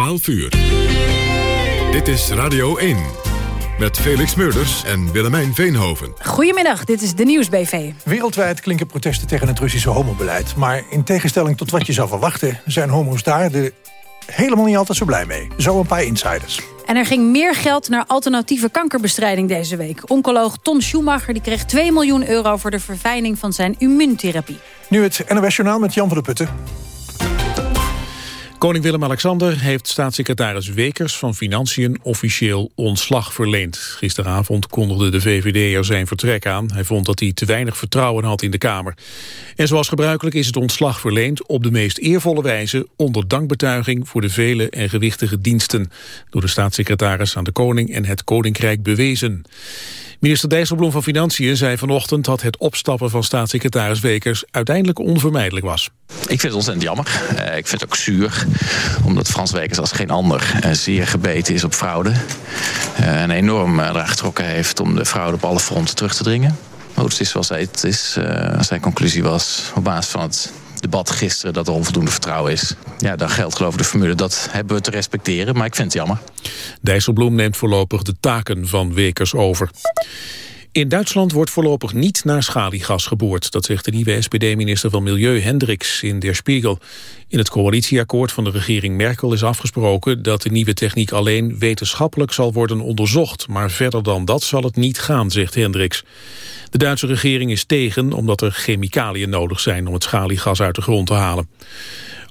12 uur. Dit is Radio 1. Met Felix Meurders en Willemijn Veenhoven. Goedemiddag, dit is de Nieuwsbv. Wereldwijd klinken protesten tegen het Russische homobeleid. Maar in tegenstelling tot wat je zou verwachten... zijn homo's daar er helemaal niet altijd zo blij mee. Zo een paar insiders. En er ging meer geld naar alternatieve kankerbestrijding deze week. Oncoloog Ton Schumacher die kreeg 2 miljoen euro... voor de verfijning van zijn immuuntherapie. Nu het NOS Journaal met Jan van der Putten. Koning Willem-Alexander heeft staatssecretaris Wekers van Financiën officieel ontslag verleend. Gisteravond kondigde de VVD er zijn vertrek aan. Hij vond dat hij te weinig vertrouwen had in de Kamer. En zoals gebruikelijk is het ontslag verleend op de meest eervolle wijze onder dankbetuiging voor de vele en gewichtige diensten. Door de staatssecretaris aan de koning en het koninkrijk bewezen. Minister Dijsselbloem van Financiën zei vanochtend dat het opstappen van staatssecretaris Wekers uiteindelijk onvermijdelijk was. Ik vind het ontzettend jammer. Uh, ik vind het ook zuur, omdat Frans Wekers als geen ander uh, zeer gebeten is op fraude. Uh, en enorm eraan getrokken heeft om de fraude op alle fronten terug te dringen. Maar het is zoals hij het is. zijn conclusie was op basis van het debat gisteren dat er onvoldoende vertrouwen is. Ja, dan geldt geloof ik de formule. Dat hebben we te respecteren, maar ik vind het jammer. Dijsselbloem neemt voorlopig de taken van Wekers over. In Duitsland wordt voorlopig niet naar schaliegas geboord. Dat zegt de nieuwe SPD-minister van Milieu Hendricks in Der Spiegel. In het coalitieakkoord van de regering Merkel is afgesproken... dat de nieuwe techniek alleen wetenschappelijk zal worden onderzocht. Maar verder dan dat zal het niet gaan, zegt Hendricks. De Duitse regering is tegen omdat er chemicaliën nodig zijn... om het schaliegas uit de grond te halen.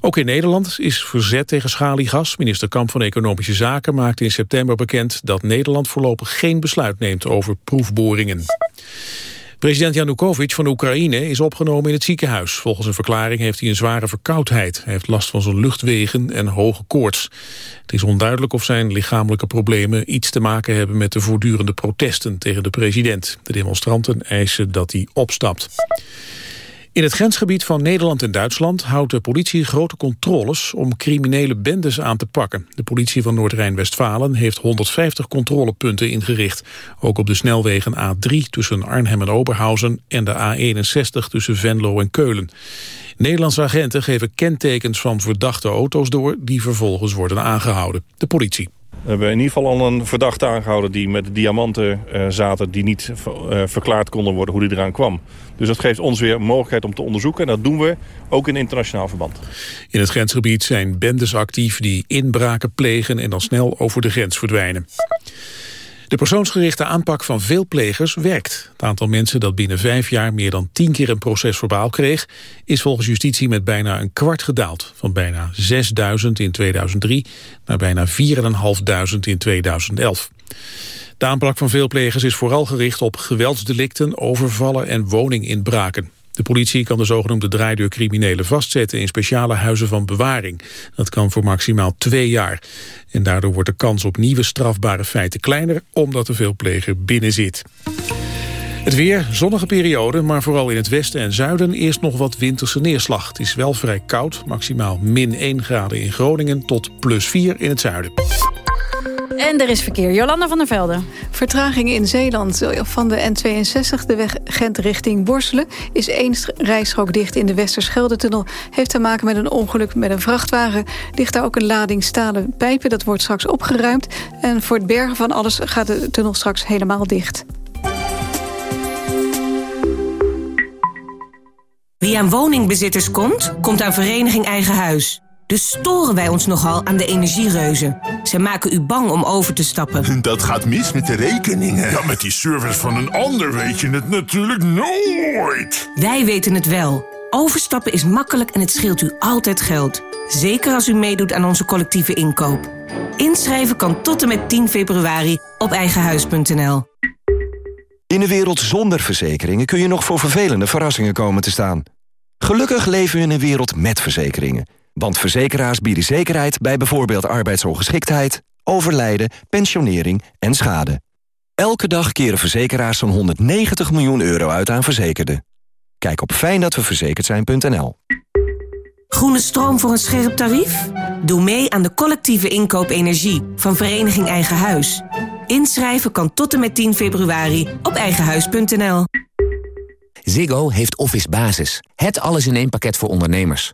Ook in Nederland is verzet tegen schaliegas. Minister Kamp van Economische Zaken maakte in september bekend... dat Nederland voorlopig geen besluit neemt over proefboringen. President Janukovic van Oekraïne is opgenomen in het ziekenhuis. Volgens een verklaring heeft hij een zware verkoudheid. Hij heeft last van zijn luchtwegen en hoge koorts. Het is onduidelijk of zijn lichamelijke problemen iets te maken hebben met de voortdurende protesten tegen de president. De demonstranten eisen dat hij opstapt. In het grensgebied van Nederland en Duitsland houdt de politie grote controles om criminele bendes aan te pakken. De politie van Noord-Rijn-Westfalen heeft 150 controlepunten ingericht. Ook op de snelwegen A3 tussen Arnhem en Oberhausen en de A61 tussen Venlo en Keulen. Nederlandse agenten geven kentekens van verdachte auto's door die vervolgens worden aangehouden. De politie. We hebben in ieder geval al een verdachte aangehouden die met diamanten uh, zaten... die niet uh, verklaard konden worden hoe die eraan kwam. Dus dat geeft ons weer mogelijkheid om te onderzoeken. En dat doen we ook in internationaal verband. In het grensgebied zijn bendes actief die inbraken plegen... en dan snel over de grens verdwijnen. De persoonsgerichte aanpak van veel plegers werkt. Het aantal mensen dat binnen vijf jaar meer dan tien keer een proces verbaal kreeg... is volgens justitie met bijna een kwart gedaald. Van bijna 6.000 in 2003 naar bijna 4.500 in 2011. De aanpak van veel plegers is vooral gericht op geweldsdelicten, overvallen en woninginbraken. De politie kan de zogenoemde draaideurcriminelen vastzetten in speciale huizen van bewaring. Dat kan voor maximaal twee jaar. En daardoor wordt de kans op nieuwe strafbare feiten kleiner omdat er veel pleger binnen zit. Het weer, zonnige periode, maar vooral in het westen en zuiden eerst nog wat winterse neerslag. Het is wel vrij koud, maximaal min 1 graden in Groningen tot plus 4 in het zuiden. En er is verkeer. Jolanda van der Velde. Vertraging in Zeeland. Van de N62, de weg Gent richting Borselen... is één rijstrook dicht in de Westerschelde-tunnel. Heeft te maken met een ongeluk met een vrachtwagen. Ligt daar ook een lading stalen pijpen. Dat wordt straks opgeruimd. En voor het bergen van alles gaat de tunnel straks helemaal dicht. Wie aan woningbezitters komt, komt aan Vereniging Eigen Huis. Dus storen wij ons nogal aan de energiereuzen. Ze maken u bang om over te stappen. Dat gaat mis met de rekeningen. Ja, met die service van een ander weet je het natuurlijk nooit. Wij weten het wel. Overstappen is makkelijk en het scheelt u altijd geld. Zeker als u meedoet aan onze collectieve inkoop. Inschrijven kan tot en met 10 februari op eigenhuis.nl. In een wereld zonder verzekeringen kun je nog voor vervelende verrassingen komen te staan. Gelukkig leven we in een wereld met verzekeringen. Want verzekeraars bieden zekerheid bij bijvoorbeeld arbeidsongeschiktheid, overlijden, pensionering en schade. Elke dag keren verzekeraars zo'n 190 miljoen euro uit aan verzekerden. Kijk op fijndatweverzekerd Groene stroom voor een scherp tarief? Doe mee aan de collectieve inkoop energie van Vereniging Eigen Huis. Inschrijven kan tot en met 10 februari op eigenhuis.nl. Ziggo heeft Office Basis. Het alles in één pakket voor ondernemers.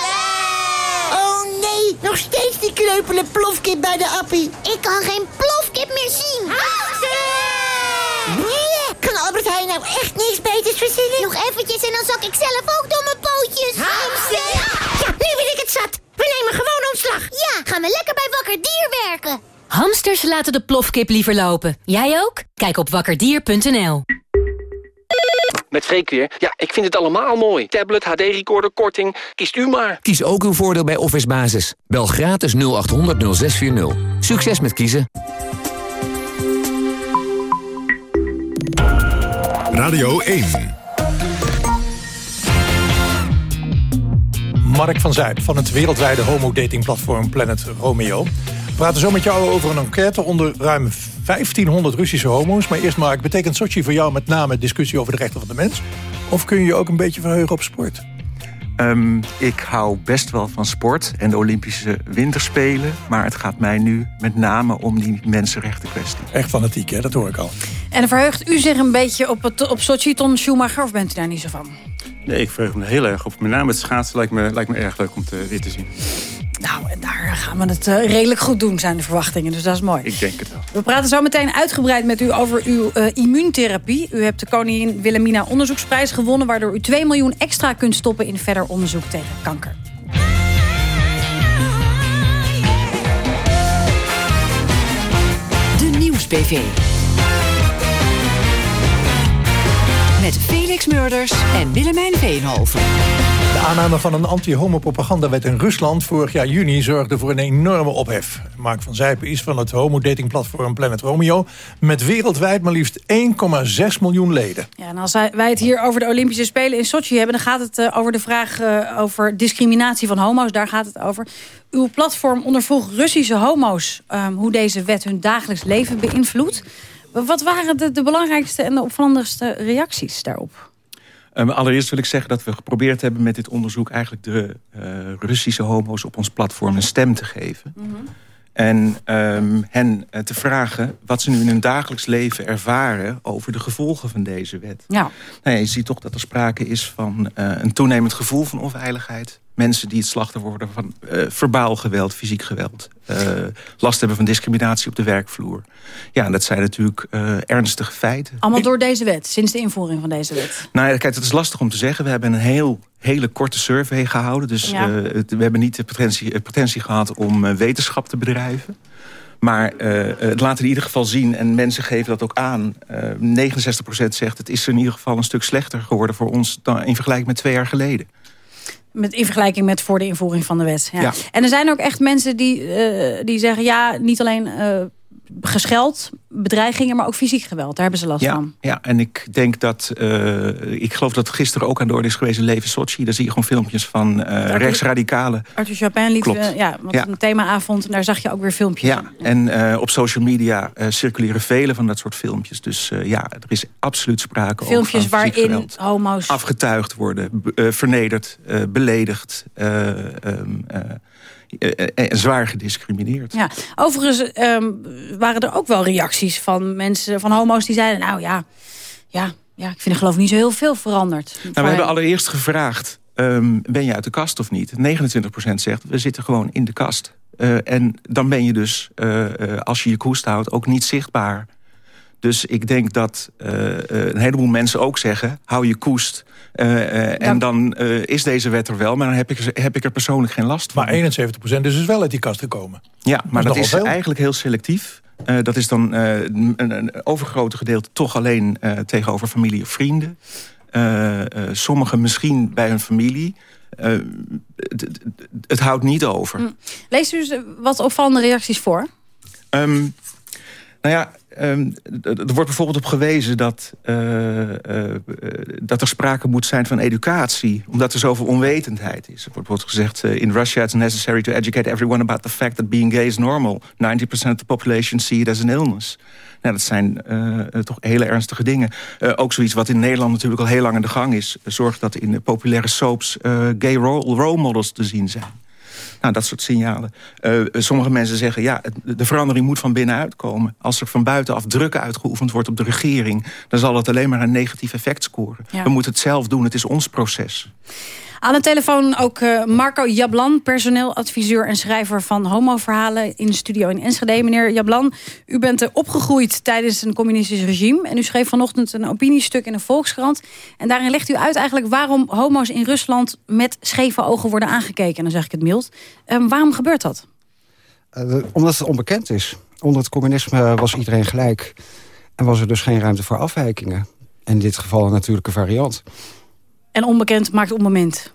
Nog steeds die kreupele plofkip bij de appie. Ik kan geen plofkip meer zien. Nee, kan Albert Heijn nou echt niks beters verzinnen? Nog eventjes en dan zak ik zelf ook door mijn pootjes. Hamster! Ja, nu ben ik het zat. We nemen gewoon ontslag. Ja, gaan we lekker bij Wakker Dier werken. Hamsters laten de plofkip liever lopen. Jij ook? Kijk op wakkerdier.nl. Met Freek weer. Ja, ik vind het allemaal mooi. Tablet, HD-recorder, korting. Kiest u maar. Kies ook uw voordeel bij Office Basis. Bel gratis 0800 0640. Succes met kiezen. Radio 1. Mark van Zuid van het wereldwijde homo-datingplatform Planet Romeo. We praten zo met jou over een enquête onder ruim 1500 Russische homo's. Maar eerst Mark, betekent Sochi voor jou met name discussie over de rechten van de mens? Of kun je je ook een beetje verheugen op sport? Um, ik hou best wel van sport en de Olympische Winterspelen. Maar het gaat mij nu met name om die mensenrechten kwestie. Echt fanatiek, hè? dat hoor ik al. En verheugt u zich een beetje op, het, op Sochi, Ton Schumacher, of bent u daar niet zo van? Nee, ik verheug me heel erg op. Met name het schaatsen lijkt me, lijkt me erg leuk om te, weer te zien. Nou, en daar gaan we het uh, redelijk goed doen, zijn de verwachtingen. Dus dat is mooi. Ik denk het wel. We praten zo meteen uitgebreid met u over uw uh, immuuntherapie. U hebt de Koningin Wilhelmina onderzoeksprijs gewonnen... waardoor u 2 miljoen extra kunt stoppen in verder onderzoek tegen kanker. De Nieuws-PV. Met Felix Murders en Willemijn Veenhoven. De aanname van een anti-homo-propagandawet in Rusland vorig jaar juni zorgde voor een enorme ophef. Mark van Zijpen is van het homo-datingplatform Planet Romeo... met wereldwijd maar liefst 1,6 miljoen leden. Ja, en als wij het hier over de Olympische Spelen in Sochi hebben... dan gaat het uh, over de vraag uh, over discriminatie van homo's. Daar gaat het over. Uw platform ondervroeg Russische homo's... Um, hoe deze wet hun dagelijks leven beïnvloedt. Wat waren de, de belangrijkste en de opvallendste reacties daarop? Um, allereerst wil ik zeggen dat we geprobeerd hebben met dit onderzoek... eigenlijk de uh, Russische homo's op ons platform een stem te geven. Mm -hmm. En um, hen uh, te vragen wat ze nu in hun dagelijks leven ervaren... over de gevolgen van deze wet. Ja. Nou ja, je ziet toch dat er sprake is van uh, een toenemend gevoel van onveiligheid. Mensen die het slachtoffer worden van uh, verbaal geweld, fysiek geweld. last hebben van discriminatie op de werkvloer. Ja, dat zijn natuurlijk ernstige feiten. Allemaal door deze wet, sinds de invoering van deze wet? Nou ja, kijk, dat is lastig om te zeggen. We hebben een heel hele korte survey gehouden. Dus ja. we hebben niet de potentie, potentie gehad om wetenschap te bedrijven. Maar uh, het laat in ieder geval zien, en mensen geven dat ook aan... 69% zegt het is in ieder geval een stuk slechter geworden voor ons... dan in vergelijking met twee jaar geleden. Met, in vergelijking met voor de invoering van de wet. Ja. ja. En er zijn ook echt mensen die, die zeggen... ja, niet alleen gescheld, bedreigingen, maar ook fysiek geweld. Daar hebben ze last ja, van. Ja, en ik denk dat... Uh, ik geloof dat gisteren ook aan de orde is geweest... Leven Sochi. Daar zie je gewoon filmpjes van uh, rechtsradicalen. Arthur Chapin liet uh, ja, want ja. een themaavond... en daar zag je ook weer filmpjes Ja, van. en op social media circuleren vele van dat soort filmpjes. Dus ja, er is absoluut sprake filmpjes over waarin geweld. homo's... Afgetuigd worden, vernederd, beledigd... Um, en zwaar gediscrimineerd. Ja, overigens um, waren er ook wel reacties van mensen, van homo's die zeiden... nou ja, ja, ja ik vind er geloof ik niet zo heel veel veranderd. Nou, we hebben allereerst gevraagd, um, ben je uit de kast of niet? 29% zegt, we zitten gewoon in de kast. Uh, en dan ben je dus, uh, uh, als je je koest houdt, ook niet zichtbaar. Dus ik denk dat een heleboel mensen ook zeggen, hou je koest... Uh, uh, en dan uh, is deze wet er wel, maar dan heb ik, heb ik er persoonlijk geen last van. Maar 71% is dus wel uit die kast gekomen. Ja, maar dat, dat is veel. eigenlijk heel selectief. dat is dan een, een, overgrote gedeelte toch alleen tegenover familie of vrienden. sommigen misschien bij hun familie. Het, het houdt niet over. Lees u eens wat opvallende reacties voor? Um, nou ja, Um, er wordt bijvoorbeeld op gewezen dat, uh, uh, dat er sprake moet zijn van educatie. Omdat er zoveel onwetendheid is. Er wordt bijvoorbeeld gezegd... Uh, in Russia it's necessary to educate everyone about the fact that being gay is normal. 90% of the population see it as an illness. Nou, dat zijn toch hele ernstige dingen. ook zoiets wat in Nederland natuurlijk al heel lang aan de gang is. Zorg dat in populaire soaps gay role, role models te zien zijn. Nou, dat soort signalen. Uh, sommige mensen zeggen, ja, de verandering moet van binnenuit komen. Als er van buitenaf druk uitgeoefend wordt op de regering... dan zal het alleen maar een negatief effect scoren. We moeten het zelf doen, het is ons proces. Aan de telefoon ook uh, Marco Jablan, personeeladviseur en schrijver van homoverhalen in de studio in Enschede. Meneer Jablan, u bent opgegroeid tijdens een communistisch regime en u schreef vanochtend een opiniestuk in een Volkskrant. En daarin legt u uit eigenlijk waarom homo's in Rusland met scheve ogen worden aangekeken. En dan zeg ik het mild. Um, waarom gebeurt dat? Uh, omdat het onbekend is. Onder het communisme was iedereen gelijk en was er dus geen ruimte voor afwijkingen. En in dit geval een natuurlijke variant. En onbekend maakt onbemind.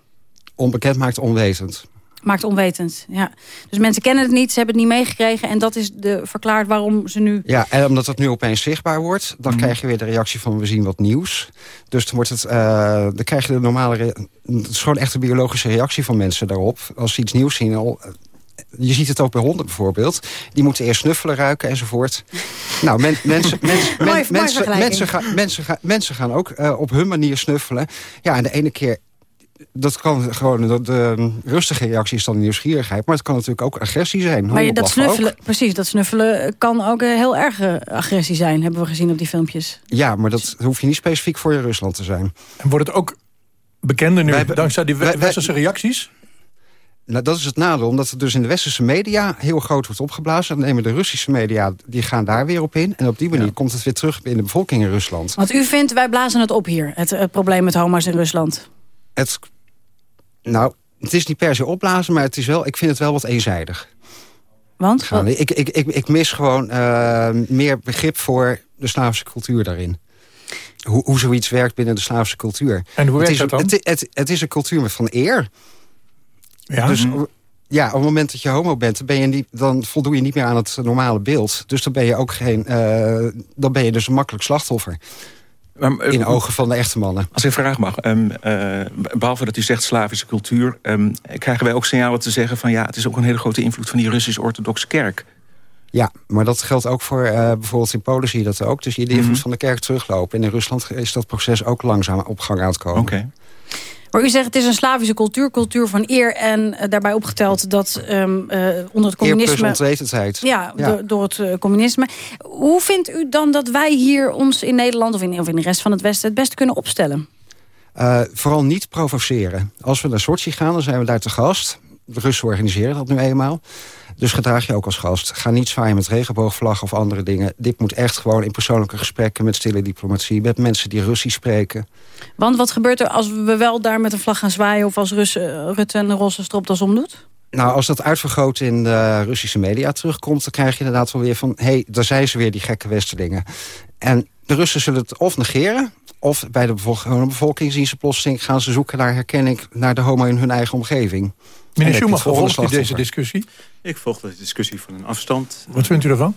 Onbekend maakt onwetend. Maakt onwetend, ja. Dus mensen kennen het niet, ze hebben het niet meegekregen... en dat is de, verklaard waarom ze nu... Ja, en omdat het nu opeens zichtbaar wordt... dan mhm. krijg je weer de reactie van we zien wat nieuws. Dus dan, wordt het, uh, dan krijg je de normale... Het is gewoon echt biologische reactie van mensen daarop. Als ze iets nieuws zien, al, je ziet het ook bij honden bijvoorbeeld. Die moeten eerst snuffelen, ruiken enzovoort. nou, men, mensen, mensen, mensen, mensen, gaan, mensen, gaan, mensen gaan ook uh, op hun manier snuffelen. Ja, en de ene keer dat kan gewoon, de, de, rustige reactie is dan nieuwsgierigheid. Maar het kan natuurlijk ook agressie zijn. Maar dat snuffelen, precies, dat snuffelen kan ook een heel erge agressie zijn. Hebben we gezien op die filmpjes. Ja, maar dat hoef je niet specifiek voor je Rusland te zijn. En wordt het ook bekender nu, dankzij die westerse reacties? Nou, dat is het nadeel, omdat het dus in de westerse media heel groot wordt opgeblazen. Dan nemen de Russische media, die gaan daar weer op in. En op die manier komt het weer terug in de bevolking in Rusland. Want u vindt, wij blazen het op hier, het, het probleem met homo's in Rusland. Het, nou, het is niet per se opblazen, maar het is wel, ik vind het wel wat eenzijdig. Want? Ik, ik, ik, ik mis gewoon uh, meer begrip voor de Slavische cultuur daarin. Hoe, hoe zoiets werkt binnen de Slavische cultuur. En hoe werkt het dat dan? Het, het, het, is een cultuur met van eer. Ja. Dus ja, op het moment dat je homo bent, ben je niet, dan voldoe je niet meer aan het normale beeld. Dus dan ben je ook geen. Uh, dan ben je dus een makkelijk slachtoffer. Maar, uh, in ogen van de echte mannen. Als ik een vraag mag. Um, uh, behalve dat u zegt Slavische cultuur... Um, krijgen wij ook signalen te zeggen van... ja, het is ook een hele grote invloed van die Russisch-orthodoxe kerk. Ja, maar dat geldt ook voor bijvoorbeeld in Polen zie je dat ook. Dus je de invloed mm -hmm. van de kerk teruglopen. En in Rusland is dat proces ook langzaam op gang aan het komen. Oké. Maar u zegt het is een Slavische cultuur, cultuur van eer... en uh, daarbij opgeteld dat um, uh, onder het communisme... onwetendheid. Ja, ja. Door, door, het uh, communisme. Hoe vindt u dan dat wij hier ons in Nederland... of in, of in de rest van het Westen het beste kunnen opstellen? vooral niet provoceren. Als we naar Sochi gaan, dan zijn we daar te gast. De Russen organiseren dat nu eenmaal. Dus gedraag je ook als gast. Ga niet zwaaien met regenboogvlag of andere dingen. Dit moet echt gewoon in persoonlijke gesprekken met stille diplomatie... met mensen die Russisch spreken. Want wat gebeurt er als we wel daar met een vlag gaan zwaaien... of als Rus, uh, Rutte een roze stropdas omdoet? Nou, als dat uitvergroot in de Russische media terugkomt... dan krijg je inderdaad wel weer van... hé, hey, daar zijn ze weer, die gekke westerlingen. En de Russen zullen het of negeren... of bij de bevolking, bevolking zien ze plotseling... gaan ze zoeken naar herkenning naar de homo in hun eigen omgeving. Meneer Schumacher, volgt u deze discussie? Ik volg de discussie van een afstand. Wat vindt u ervan?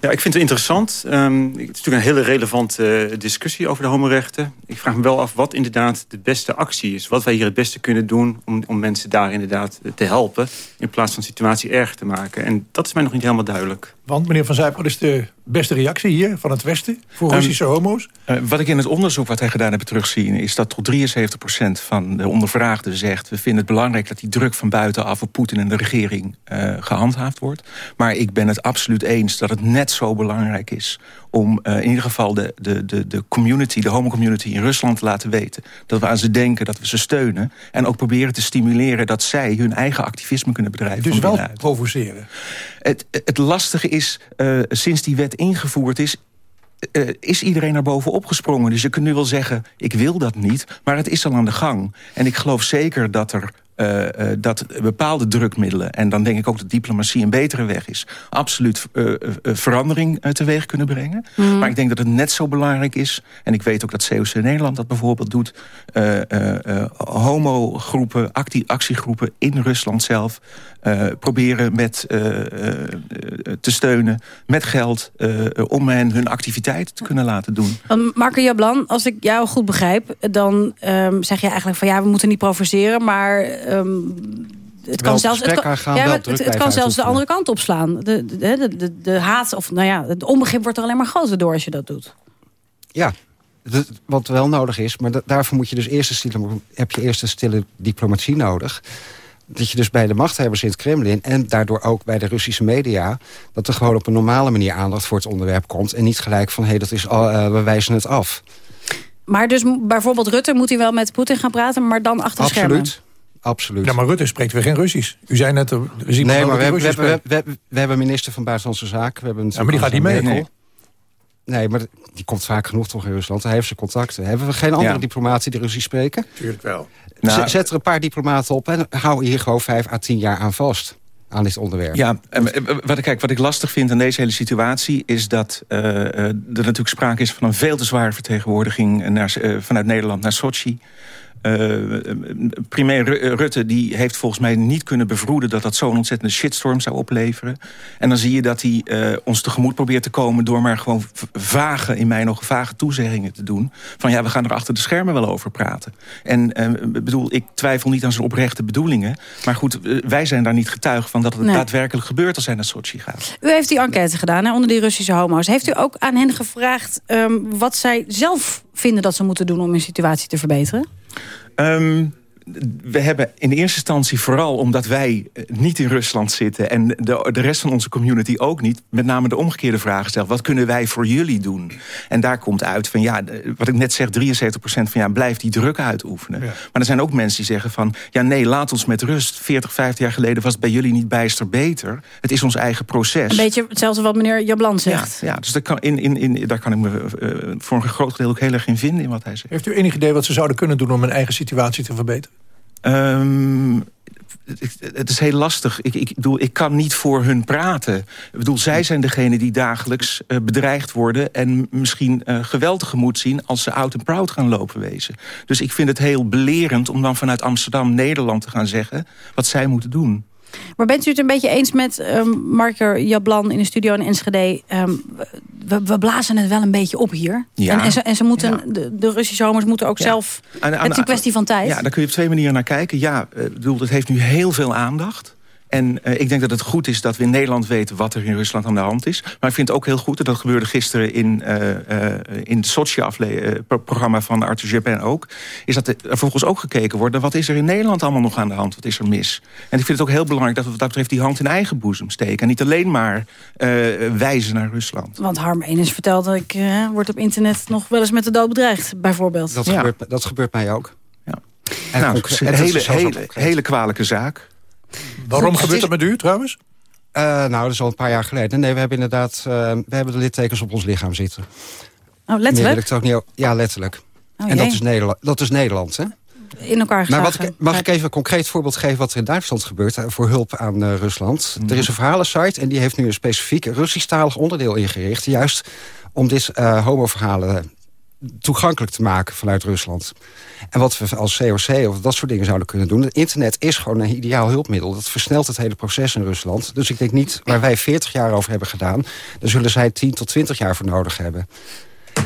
Ja, ik vind het interessant. Um, het is natuurlijk een hele relevante uh, discussie over de homorechten. Ik vraag me wel af wat inderdaad de beste actie is. Wat wij hier het beste kunnen doen om, om mensen daar inderdaad te helpen... in plaats van de situatie erger te maken. En dat is mij nog niet helemaal duidelijk. Want, meneer Van Zijp, wat is de beste reactie hier van het Westen... voor Russische um, homo's? Uh, wat ik in het onderzoek wat wij gedaan hebben terugzien... is dat tot 73% van de ondervraagden zegt... we vinden het belangrijk dat die druk van buitenaf op Poetin en de regering uh, gehandhaafd wordt. Maar ik ben het absoluut eens dat het net zo belangrijk is... om uh, in ieder geval de, de, de, de community, de homo-community in Rusland te laten weten... dat we aan ze denken, dat we ze steunen... en ook proberen te stimuleren dat zij hun eigen activisme kunnen bedrijven. Dus wel provoceren? Het, het lastige is, uh, sinds die wet ingevoerd is... Uh, is iedereen naar boven opgesprongen. Dus je kunt nu wel zeggen, ik wil dat niet, maar het is al aan de gang. En ik geloof zeker dat er uh, dat bepaalde drukmiddelen... en dan denk ik ook dat diplomatie een betere weg is... absoluut uh, verandering teweeg kunnen brengen. Mm. Maar ik denk dat het net zo belangrijk is... en ik weet ook dat COC Nederland dat bijvoorbeeld doet... homogroepen, actiegroepen in Rusland zelf... proberen met, te steunen met geld... om hen hun activiteiten te kunnen laten doen. Marco Jablan, als ik jou goed begrijp... dan um, zeg je eigenlijk van ja, we moeten niet provoceren... maar Um, het kan zelfs, het kan, ja, het, het, kan zelfs de andere kant opslaan. De, de, de, de, haat, of nou ja, het onbegrip wordt er alleen maar groter door als je dat doet. Ja, wat wel nodig is, maar daarvoor moet je dus eerst een stille, heb je eerst een stille diplomatie nodig. Dat je dus bij de machthebbers in het Kremlin en daardoor ook bij de Russische media... dat er gewoon op een normale manier aandacht voor het onderwerp komt... en niet gelijk van, hé, hey, dat is al, uh, we wijzen het af. Maar dus bijvoorbeeld Rutte moet hij wel met Poetin gaan praten... maar dan achter schermen? Absoluut absoluut. Ja, maar Rutte spreekt weer geen Russisch. U zei net... We zien nee, maar we hebben, we, hebben, we, hebben, we hebben minister van Buitenlandse Zaken. We hebben ja, maar die gaat niet mee. Nee. nee. maar die komt vaak genoeg toch in Rusland. Hij heeft zijn contacten. Hebben we geen andere diplomaten die Russisch spreken? Tuurlijk wel. Nou, Zet er een paar diplomaten op en hou hier gewoon vijf à tien jaar aan vast aan dit onderwerp. Ja, wat, kijk, wat ik lastig vind aan deze hele situatie... is dat uh, er natuurlijk sprake is van een veel te zware vertegenwoordiging... Naar, uh, vanuit Nederland naar Sochi. Uh, premier Rutte die heeft volgens mij niet kunnen bevroeden... dat dat zo'n ontzettende shitstorm zou opleveren. En dan zie je dat hij ons tegemoet probeert te komen... door maar gewoon vage, in mijn ogen vage toezeggingen te doen. Van ja, we gaan er achter de schermen wel over praten. En bedoel, ik twijfel niet aan zijn oprechte bedoelingen. Maar goed, wij zijn daar niet getuige van dat het daadwerkelijk gebeurt... als hij naar Sochi gaat. U heeft die enquête gedaan hè, onder die Russische homo's. Heeft u ook aan hen gevraagd um, wat zij zelf vinden dat ze moeten doen... om hun situatie te verbeteren? Um, we hebben in eerste instantie vooral omdat wij eh, niet in Rusland zitten... en de, de rest van onze community ook niet... met name de omgekeerde vraag gesteld. Wat kunnen wij voor jullie doen? En daar komt uit van, ja, wat ik net zeg... 73% van, ja, blijf die druk uitoefenen. Maar er zijn ook mensen die zeggen van... ja, nee, laat ons met rust. 40, 50 jaar geleden was het bij jullie niet bijster beter. Het is ons eigen proces. Een beetje hetzelfde wat meneer Jablan zegt. Ja, ja dus daar kan, in, in, in, daar kan ik me uh, voor een groot deel ook heel erg in vinden... in wat hij zegt. Heeft u enig idee wat ze zouden kunnen doen... om hun eigen situatie te verbeteren? Um, het is heel lastig. Ik, ik, bedoel, ik kan niet voor hun praten. Ik bedoel, zij zijn degene die dagelijks uh, bedreigd worden... en misschien uh, geweld tegemoet zien als ze out and proud gaan lopen wezen. Dus ik vind het heel belerend om dan vanuit Amsterdam, Nederland te gaan zeggen... wat zij moeten doen. Maar bent u het een beetje eens met um, Marker Jablan in de studio in Enschede? Um, we, we, blazen het wel een beetje op hier. Ja. En, en, ze, en ze moeten, de, de, Russische homers moeten ook zelf... het is een kwestie van tijd. Ja, daar kun je op twee manieren naar kijken. Ja, uh, bedoel, het heeft nu heel veel aandacht. En uh, ik denk dat het goed is dat we in Nederland weten wat er in Rusland aan de hand is. Maar ik vind het ook heel goed, en dat gebeurde gisteren in, uh, uh, in het Sochi-programma van Arthur Japan ook... is dat er vervolgens ook gekeken wordt wat is er in Nederland allemaal nog aan de hand? Wat is er mis? En ik vind het ook heel belangrijk dat we wat dat betreft die hand in eigen boezem steken. En niet alleen maar wijzen naar Rusland. Want Harm Enes vertelde, ik wordt op internet nog wel eens met de dood bedreigd, bijvoorbeeld. Dat, gebeurt, dat gebeurt mij ook. Ja. En nou, een hele, hele, hele kwalijke zaak. Waarom gebeurt dat met u trouwens? Uh, nou, dat is al een paar jaar geleden. Nee, we hebben inderdaad uh, we hebben de littekens op ons lichaam zitten. Oh, letterlijk? ook niet, ja, letterlijk. Oh, en dat is, Nederland, dat is Nederland, hè? In elkaar maar wat, Mag ik even een concreet voorbeeld geven wat er in Duitsland gebeurt... Eh, voor hulp aan uh, Rusland? Er is een verhalensite en die heeft nu een specifiek Russisch-talig onderdeel ingericht... juist om dit uh, homo-verhalen toegankelijk te maken vanuit Rusland. En wat we als COC of dat soort dingen zouden kunnen doen... het internet is gewoon een ideaal hulpmiddel. Dat versnelt het hele proces in Rusland. Dus ik denk niet, waar wij 40 jaar over hebben gedaan... daar zullen zij 10 tot 20 jaar voor nodig hebben.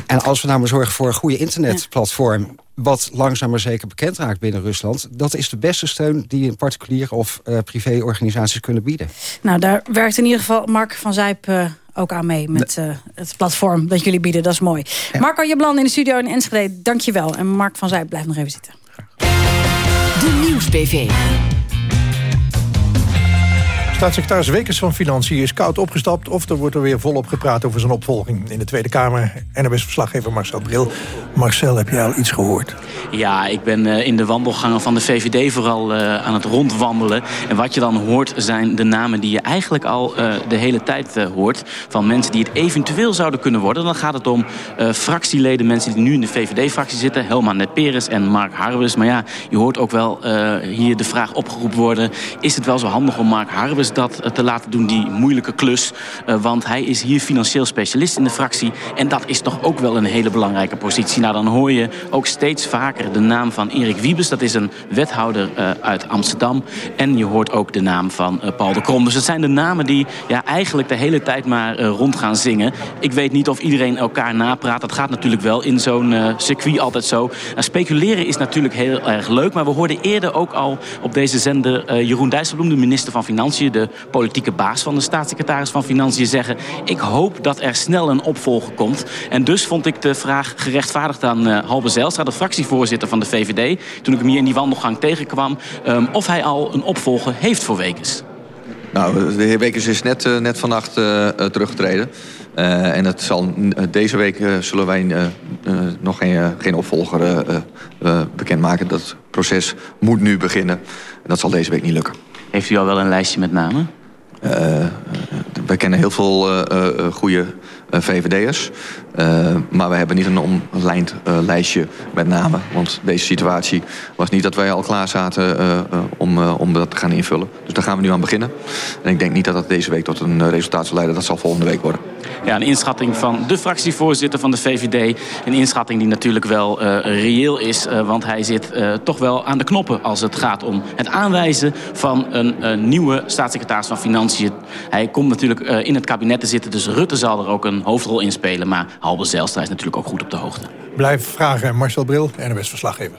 En als we nou maar zorgen voor een goede internetplatform... wat langzaam maar zeker bekend raakt binnen Rusland... dat is de beste steun die een particulier of uh, privéorganisaties kunnen bieden. Nou, daar werkt in ieder geval Mark van Zijp... Uh ook aan mee met uh, het platform dat jullie bieden. Dat is mooi. Ja. Marco Jablan in de studio in Enschede, dank je wel. En Mark van Zijp blijft nog even zitten. De Nieuws-PV. Staatssecretaris Wekers van Financiën is koud opgestapt... of er wordt er weer volop gepraat over zijn opvolging in de Tweede Kamer. NRS-verslaggever Marcel Bril. Marcel, heb jij al iets gehoord? Ja, ik ben uh, in de wandelgangen van de VVD vooral uh, aan het rondwandelen. En wat je dan hoort zijn de namen die je eigenlijk al uh, de hele tijd hoort... van mensen die het eventueel zouden kunnen worden. Dan gaat het om fractieleden, mensen die nu in de VVD-fractie zitten... Helma Net-Peres en Mark Harbers. Maar ja, je hoort ook wel hier de vraag opgeroepen worden... is het wel zo handig om Mark Harbers dat te laten doen, die moeilijke klus. Uh, want hij is hier financieel specialist in de fractie. En dat is toch ook wel een hele belangrijke positie. Nou, dan hoor je ook steeds vaker de naam van Erik Wiebes. Dat is een wethouder uh, uit Amsterdam. En je hoort ook de naam van Paul de Krom. Dus het zijn de namen die ja, eigenlijk de hele tijd maar rond gaan zingen. Ik weet niet of iedereen elkaar napraat. Dat gaat natuurlijk wel in zo'n circuit altijd zo. Nou, speculeren is natuurlijk heel erg leuk. Maar we hoorden eerder ook al op deze zender Jeroen Dijsselbloem, de minister van Financiën... de politieke baas van de staatssecretaris van Financiën zeggen... ik hoop dat er snel een opvolger komt. En dus vond ik de vraag gerechtvaardigd aan uh, Halbe Zijlstra... de fractievoorzitter van de VVD, toen ik hem hier in die wandelgang tegenkwam... Um, of hij al een opvolger heeft voor Wekers. Nou, de heer Wekers is net, uh, net vannacht uh, teruggetreden. En het zal, deze week zullen wij nog geen, geen opvolger bekendmaken. Dat proces moet nu beginnen. En dat zal deze week niet lukken. Heeft u al wel een lijstje met namen? Uh, we kennen heel veel goede VVD'ers. Maar we hebben niet een omlijnd lijstje met namen. Want deze situatie was niet dat wij al klaar zaten om, om dat te gaan invullen. Dus daar gaan we nu aan beginnen. En ik denk niet dat dat deze week tot een resultaat zal leiden. Dat zal volgende week worden. Ja, een inschatting van de fractievoorzitter van de VVD. Een inschatting die natuurlijk wel reëel is. want hij zit toch wel aan de knoppen als het gaat om het aanwijzen van een nieuwe staatssecretaris van Financiën hij komt natuurlijk in het kabinet te zitten, dus Rutte zal er ook een hoofdrol in spelen. Maar Halbe Zijlstra is natuurlijk ook goed op de hoogte. Blijf vragen, Marcel Bril, NOS-verslaggever.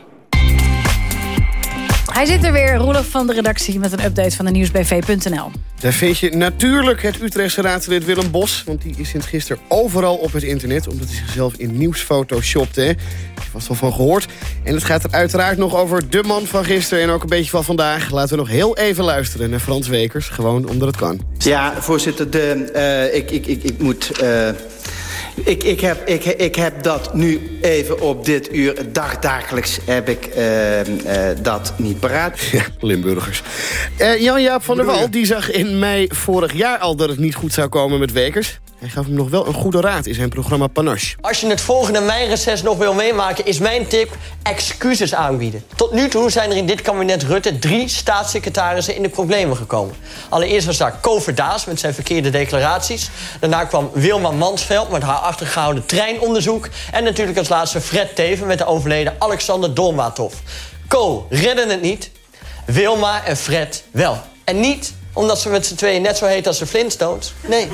Hij zit er weer, Roelof van de redactie... met een update van de nieuwsbv.nl. Daar vind je natuurlijk het Utrechtse raadslid Willem Bos... want die is sinds gisteren overal op het internet... omdat hij zichzelf in nieuws photoshopte. Heb je vast wel van gehoord. En het gaat er uiteraard nog over de man van gisteren... en ook een beetje van vandaag. Laten we nog heel even luisteren naar Frans Wekers. Gewoon omdat het kan. Ja, voorzitter, de, uh, ik, ik, ik, ik moet... Uh... Ik, ik, heb, ik, ik heb dat nu even op dit uur, dagdagelijks heb ik uh, uh, dat niet paraat. Ja, Limburgers. Uh, Jan-Jaap van der Wal die zag in mei vorig jaar al dat het niet goed zou komen met Wekers. Hij gaf hem nog wel een goede raad in zijn programma Panache. Als je het volgende meireces nog wil meemaken... is mijn tip excuses aanbieden. Tot nu toe zijn er in dit kabinet Rutte... drie staatssecretarissen in de problemen gekomen. Allereerst was daar Kover Daas met zijn verkeerde declaraties. Daarna kwam Wilma Mansveld met haar achtergehouden treinonderzoek. En natuurlijk als laatste Fred Teven met de overleden Alexander Dolmatov. Ko redden het niet. Wilma en Fred wel. En niet omdat ze met z'n tweeën net zo heet als de Flintstones. Nee.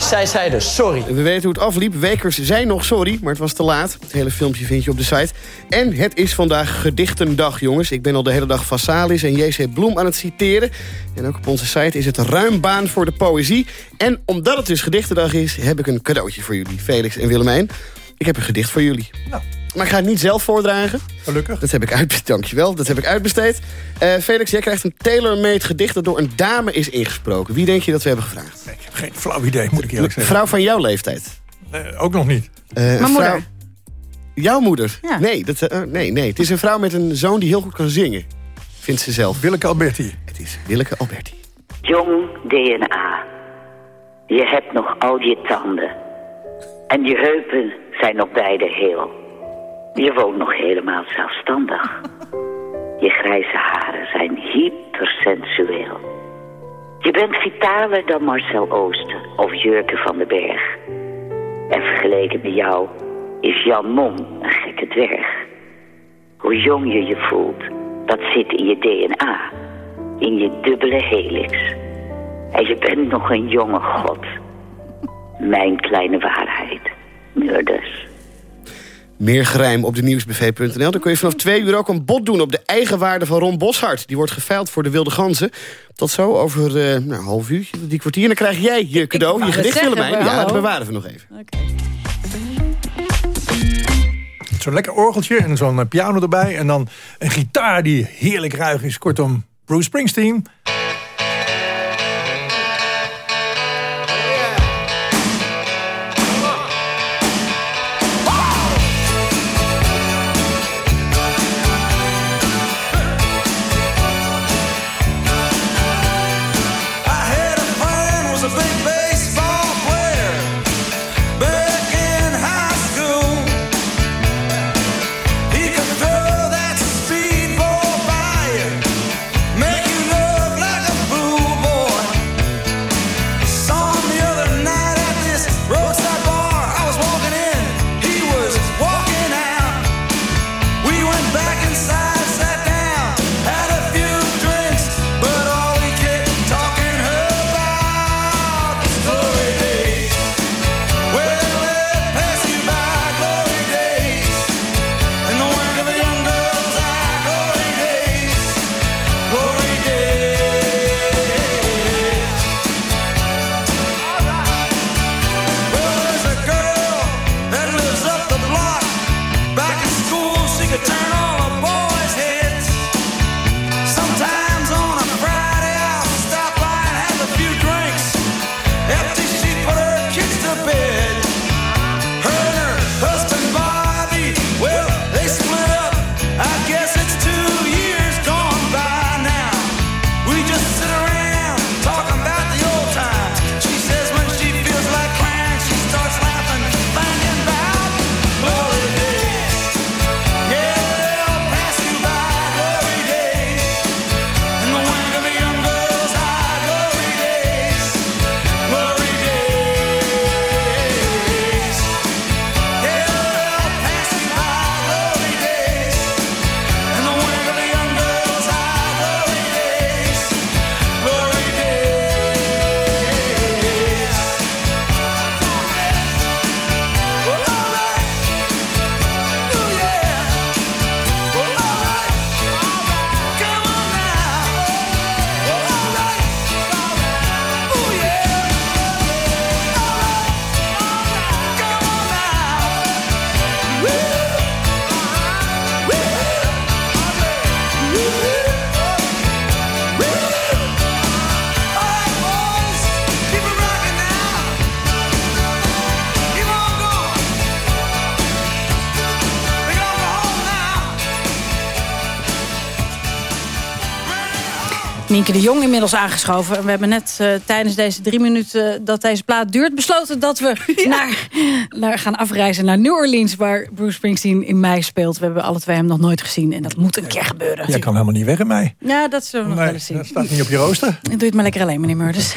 Zij zeiden sorry. We weten hoe het afliep. Wekers zijn nog sorry, maar het was te laat. Het hele filmpje vind je op de site. En het is vandaag gedichtendag, jongens. Ik ben al de hele dag Vassalis en J.C. Bloem aan het citeren. En ook op onze site is het ruim baan voor de poëzie. En omdat het dus gedichtendag is, heb ik een cadeautje voor jullie. Felix en Willemijn. Ik heb een gedicht voor jullie. Nou. Maar ik ga het niet zelf voordragen. Gelukkig. Dat heb ik uitbesteed. Dankjewel, dat heb ik uitbesteed. Uh, Felix, jij krijgt een tailor-made gedicht... dat door een dame is ingesproken. Wie denk je dat we hebben gevraagd? Nee, ik heb geen flauw idee, moet ik eerlijk zeggen. Vrouw van jouw leeftijd? Nee, ook nog niet. Uh, Mijn vrouw... moeder. Jouw moeder? Ja. Nee, dat, uh, nee, nee, het is een vrouw met een zoon die heel goed kan zingen. Vindt ze zelf. Willeke Alberti. Het is Willeke Alberti. Jong DNA. Je hebt nog al je tanden. En je heupen zijn nog beide heel. Je woont nog helemaal zelfstandig. Je grijze haren zijn hypersensueel. Je bent vitaler dan Marcel Oosten of Jurke van den Berg. En vergeleken met jou is Jan Mom een gekke dwerg. Hoe jong je je voelt, dat zit in je DNA. In je dubbele helix. En je bent nog een jonge god. Mijn kleine waarheid. Murders. Meer gerijm op de nieuwsbv.nl. Dan kun je vanaf twee uur ook een bod doen op de eigenwaarde van Ron Boshart. Die wordt geveild voor de Wilde Ganzen. Tot zo, over uh, nou, een half uurtje, die kwartier. dan krijg jij je cadeau, je gedicht Willemijn. Ja, dat bewaren we nog even. Okay. Zo'n lekker orgeltje en zo'n piano erbij. En dan een gitaar die heerlijk ruig is. Kortom, Bruce Springsteen. Nienke de Jong inmiddels aangeschoven. We hebben net eh, tijdens deze drie minuten dat deze plaat duurt... besloten dat we naar, naar gaan afreizen naar New Orleans... waar Bruce Springsteen in mei speelt. We hebben alle twee hem nog nooit gezien en dat moet een keer gebeuren. Jij kan helemaal niet weg in mij. Ja, dat zullen we nog wel Nee, eens zien. dat staat niet op je rooster. Doe het maar lekker alleen, meneer Murders.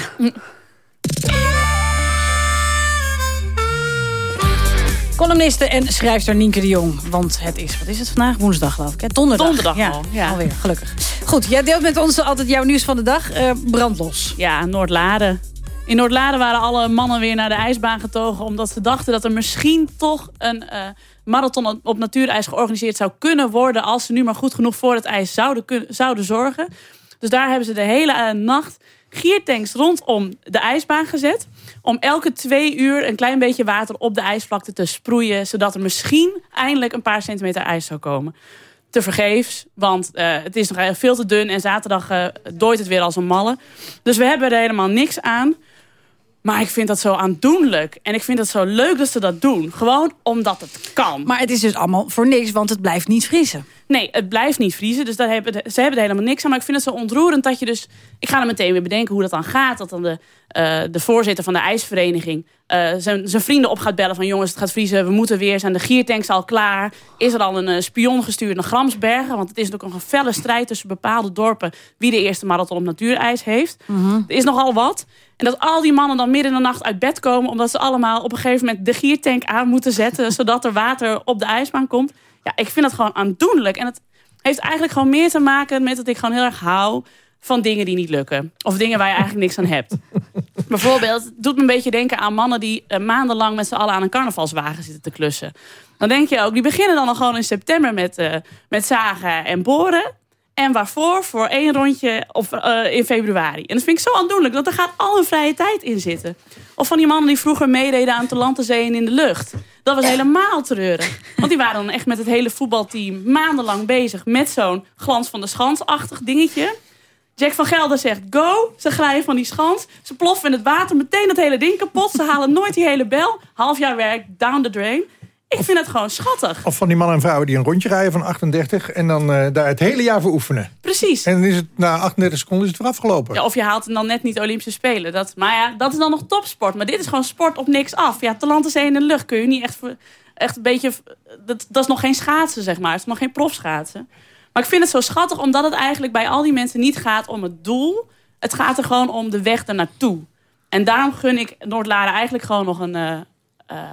Columniste en schrijfster Nienke de Jong. Want het is, wat is het vandaag? Woensdag geloof ik. Hè? Donderdag. Donderdag ja, al, ja. Alweer, gelukkig. Goed, jij deelt met ons altijd jouw nieuws van de dag. Eh, brandlos. Ja, Noordlaren. In Noordlaren waren alle mannen weer naar de ijsbaan getogen... omdat ze dachten dat er misschien toch een eh, marathon op- natuurijs georganiseerd zou kunnen worden... als ze nu maar goed genoeg voor het ijs zouden, kun- zouden zorgen. Dus daar hebben ze de hele eh, nacht giertanks rondom de ijsbaan gezet... om elke twee uur een klein beetje water op de ijsvlakte te sproeien... zodat er misschien eindelijk een paar centimeter ijs zou komen te vergeefs. Want eh, het is nog veel te dun. En zaterdag eh, dooit het weer als een malle. Dus we hebben er helemaal niks aan. Maar ik vind dat zo aandoenlijk. En ik vind het zo leuk dat ze dat doen. Gewoon omdat het kan. Maar het is dus allemaal voor niks, want het blijft niet vriezen. Nee, het blijft niet vriezen. Dus daar hebben ze hebben er helemaal niks aan. Maar ik vind het zo ontroerend dat je dus... Ik ga er meteen weer bedenken hoe dat dan gaat. Dat dan de, eh, de voorzitter van de ijsvereniging... eh, zijn, zijn vrienden op gaat bellen van... jongens, het gaat vriezen, we moeten weer. Zijn de giertanks al klaar? Is er al een eh, spion gestuurd naar Gramsbergen? Want het is natuurlijk een felle strijd tussen bepaalde dorpen... wie de eerste marathon op natuurijs heeft. Er is nogal wat. En dat al die mannen dan midden in de nacht uit bed komen... omdat ze allemaal op een gegeven moment de giertank aan moeten zetten... zodat er water op de ijsbaan komt. Ja, ik vind dat gewoon aandoenlijk. En het heeft eigenlijk gewoon meer te maken met dat ik gewoon heel erg hou van dingen die niet lukken. Of dingen waar je eigenlijk niks aan hebt. Bijvoorbeeld, het doet me een beetje denken aan mannen die eh, maandenlang met z'n allen aan een carnavalswagen zitten te klussen. Dan denk je ook, die beginnen dan al gewoon in september met, eh, met zagen en boren. En waarvoor? Voor één rondje of, eh, in februari. En dat vind ik zo aandoenlijk, want er gaat al hun vrije tijd in zitten. Of van die mannen die vroeger meededen aan Talante Zee en in de lucht. Dat was helemaal treurig. Want die waren dan echt met het hele voetbalteam maandenlang bezig... met zo'n glans van de schans-achtig dingetje. Jack van Gelder zegt go. Ze glijden van die schans. Ze ploffen in het water. Meteen dat hele ding kapot. Ze halen nooit die hele bel. Half jaar werk, down the drain. Ik vind het gewoon schattig. Of van die mannen en vrouwen die een rondje rijden van 38... en dan eh, daar het hele jaar voor oefenen. Precies. En dan is het na 38 seconden is het weer afgelopen. Ja, of je haalt dan net niet Olympische Spelen. Dat, maar ja, dat is dan nog topsport. Maar dit is gewoon sport op niks af. Ja, talent is één in de lucht. Kun je niet echt, echt een beetje... Dat, dat is nog geen schaatsen, zeg maar. Het is nog geen profschaatsen. Maar ik vind het zo schattig, omdat het eigenlijk bij al die mensen niet gaat om het doel. Het gaat er gewoon om de weg ernaartoe. En daarom gun ik Noordlaren eigenlijk gewoon nog een, eh, eh,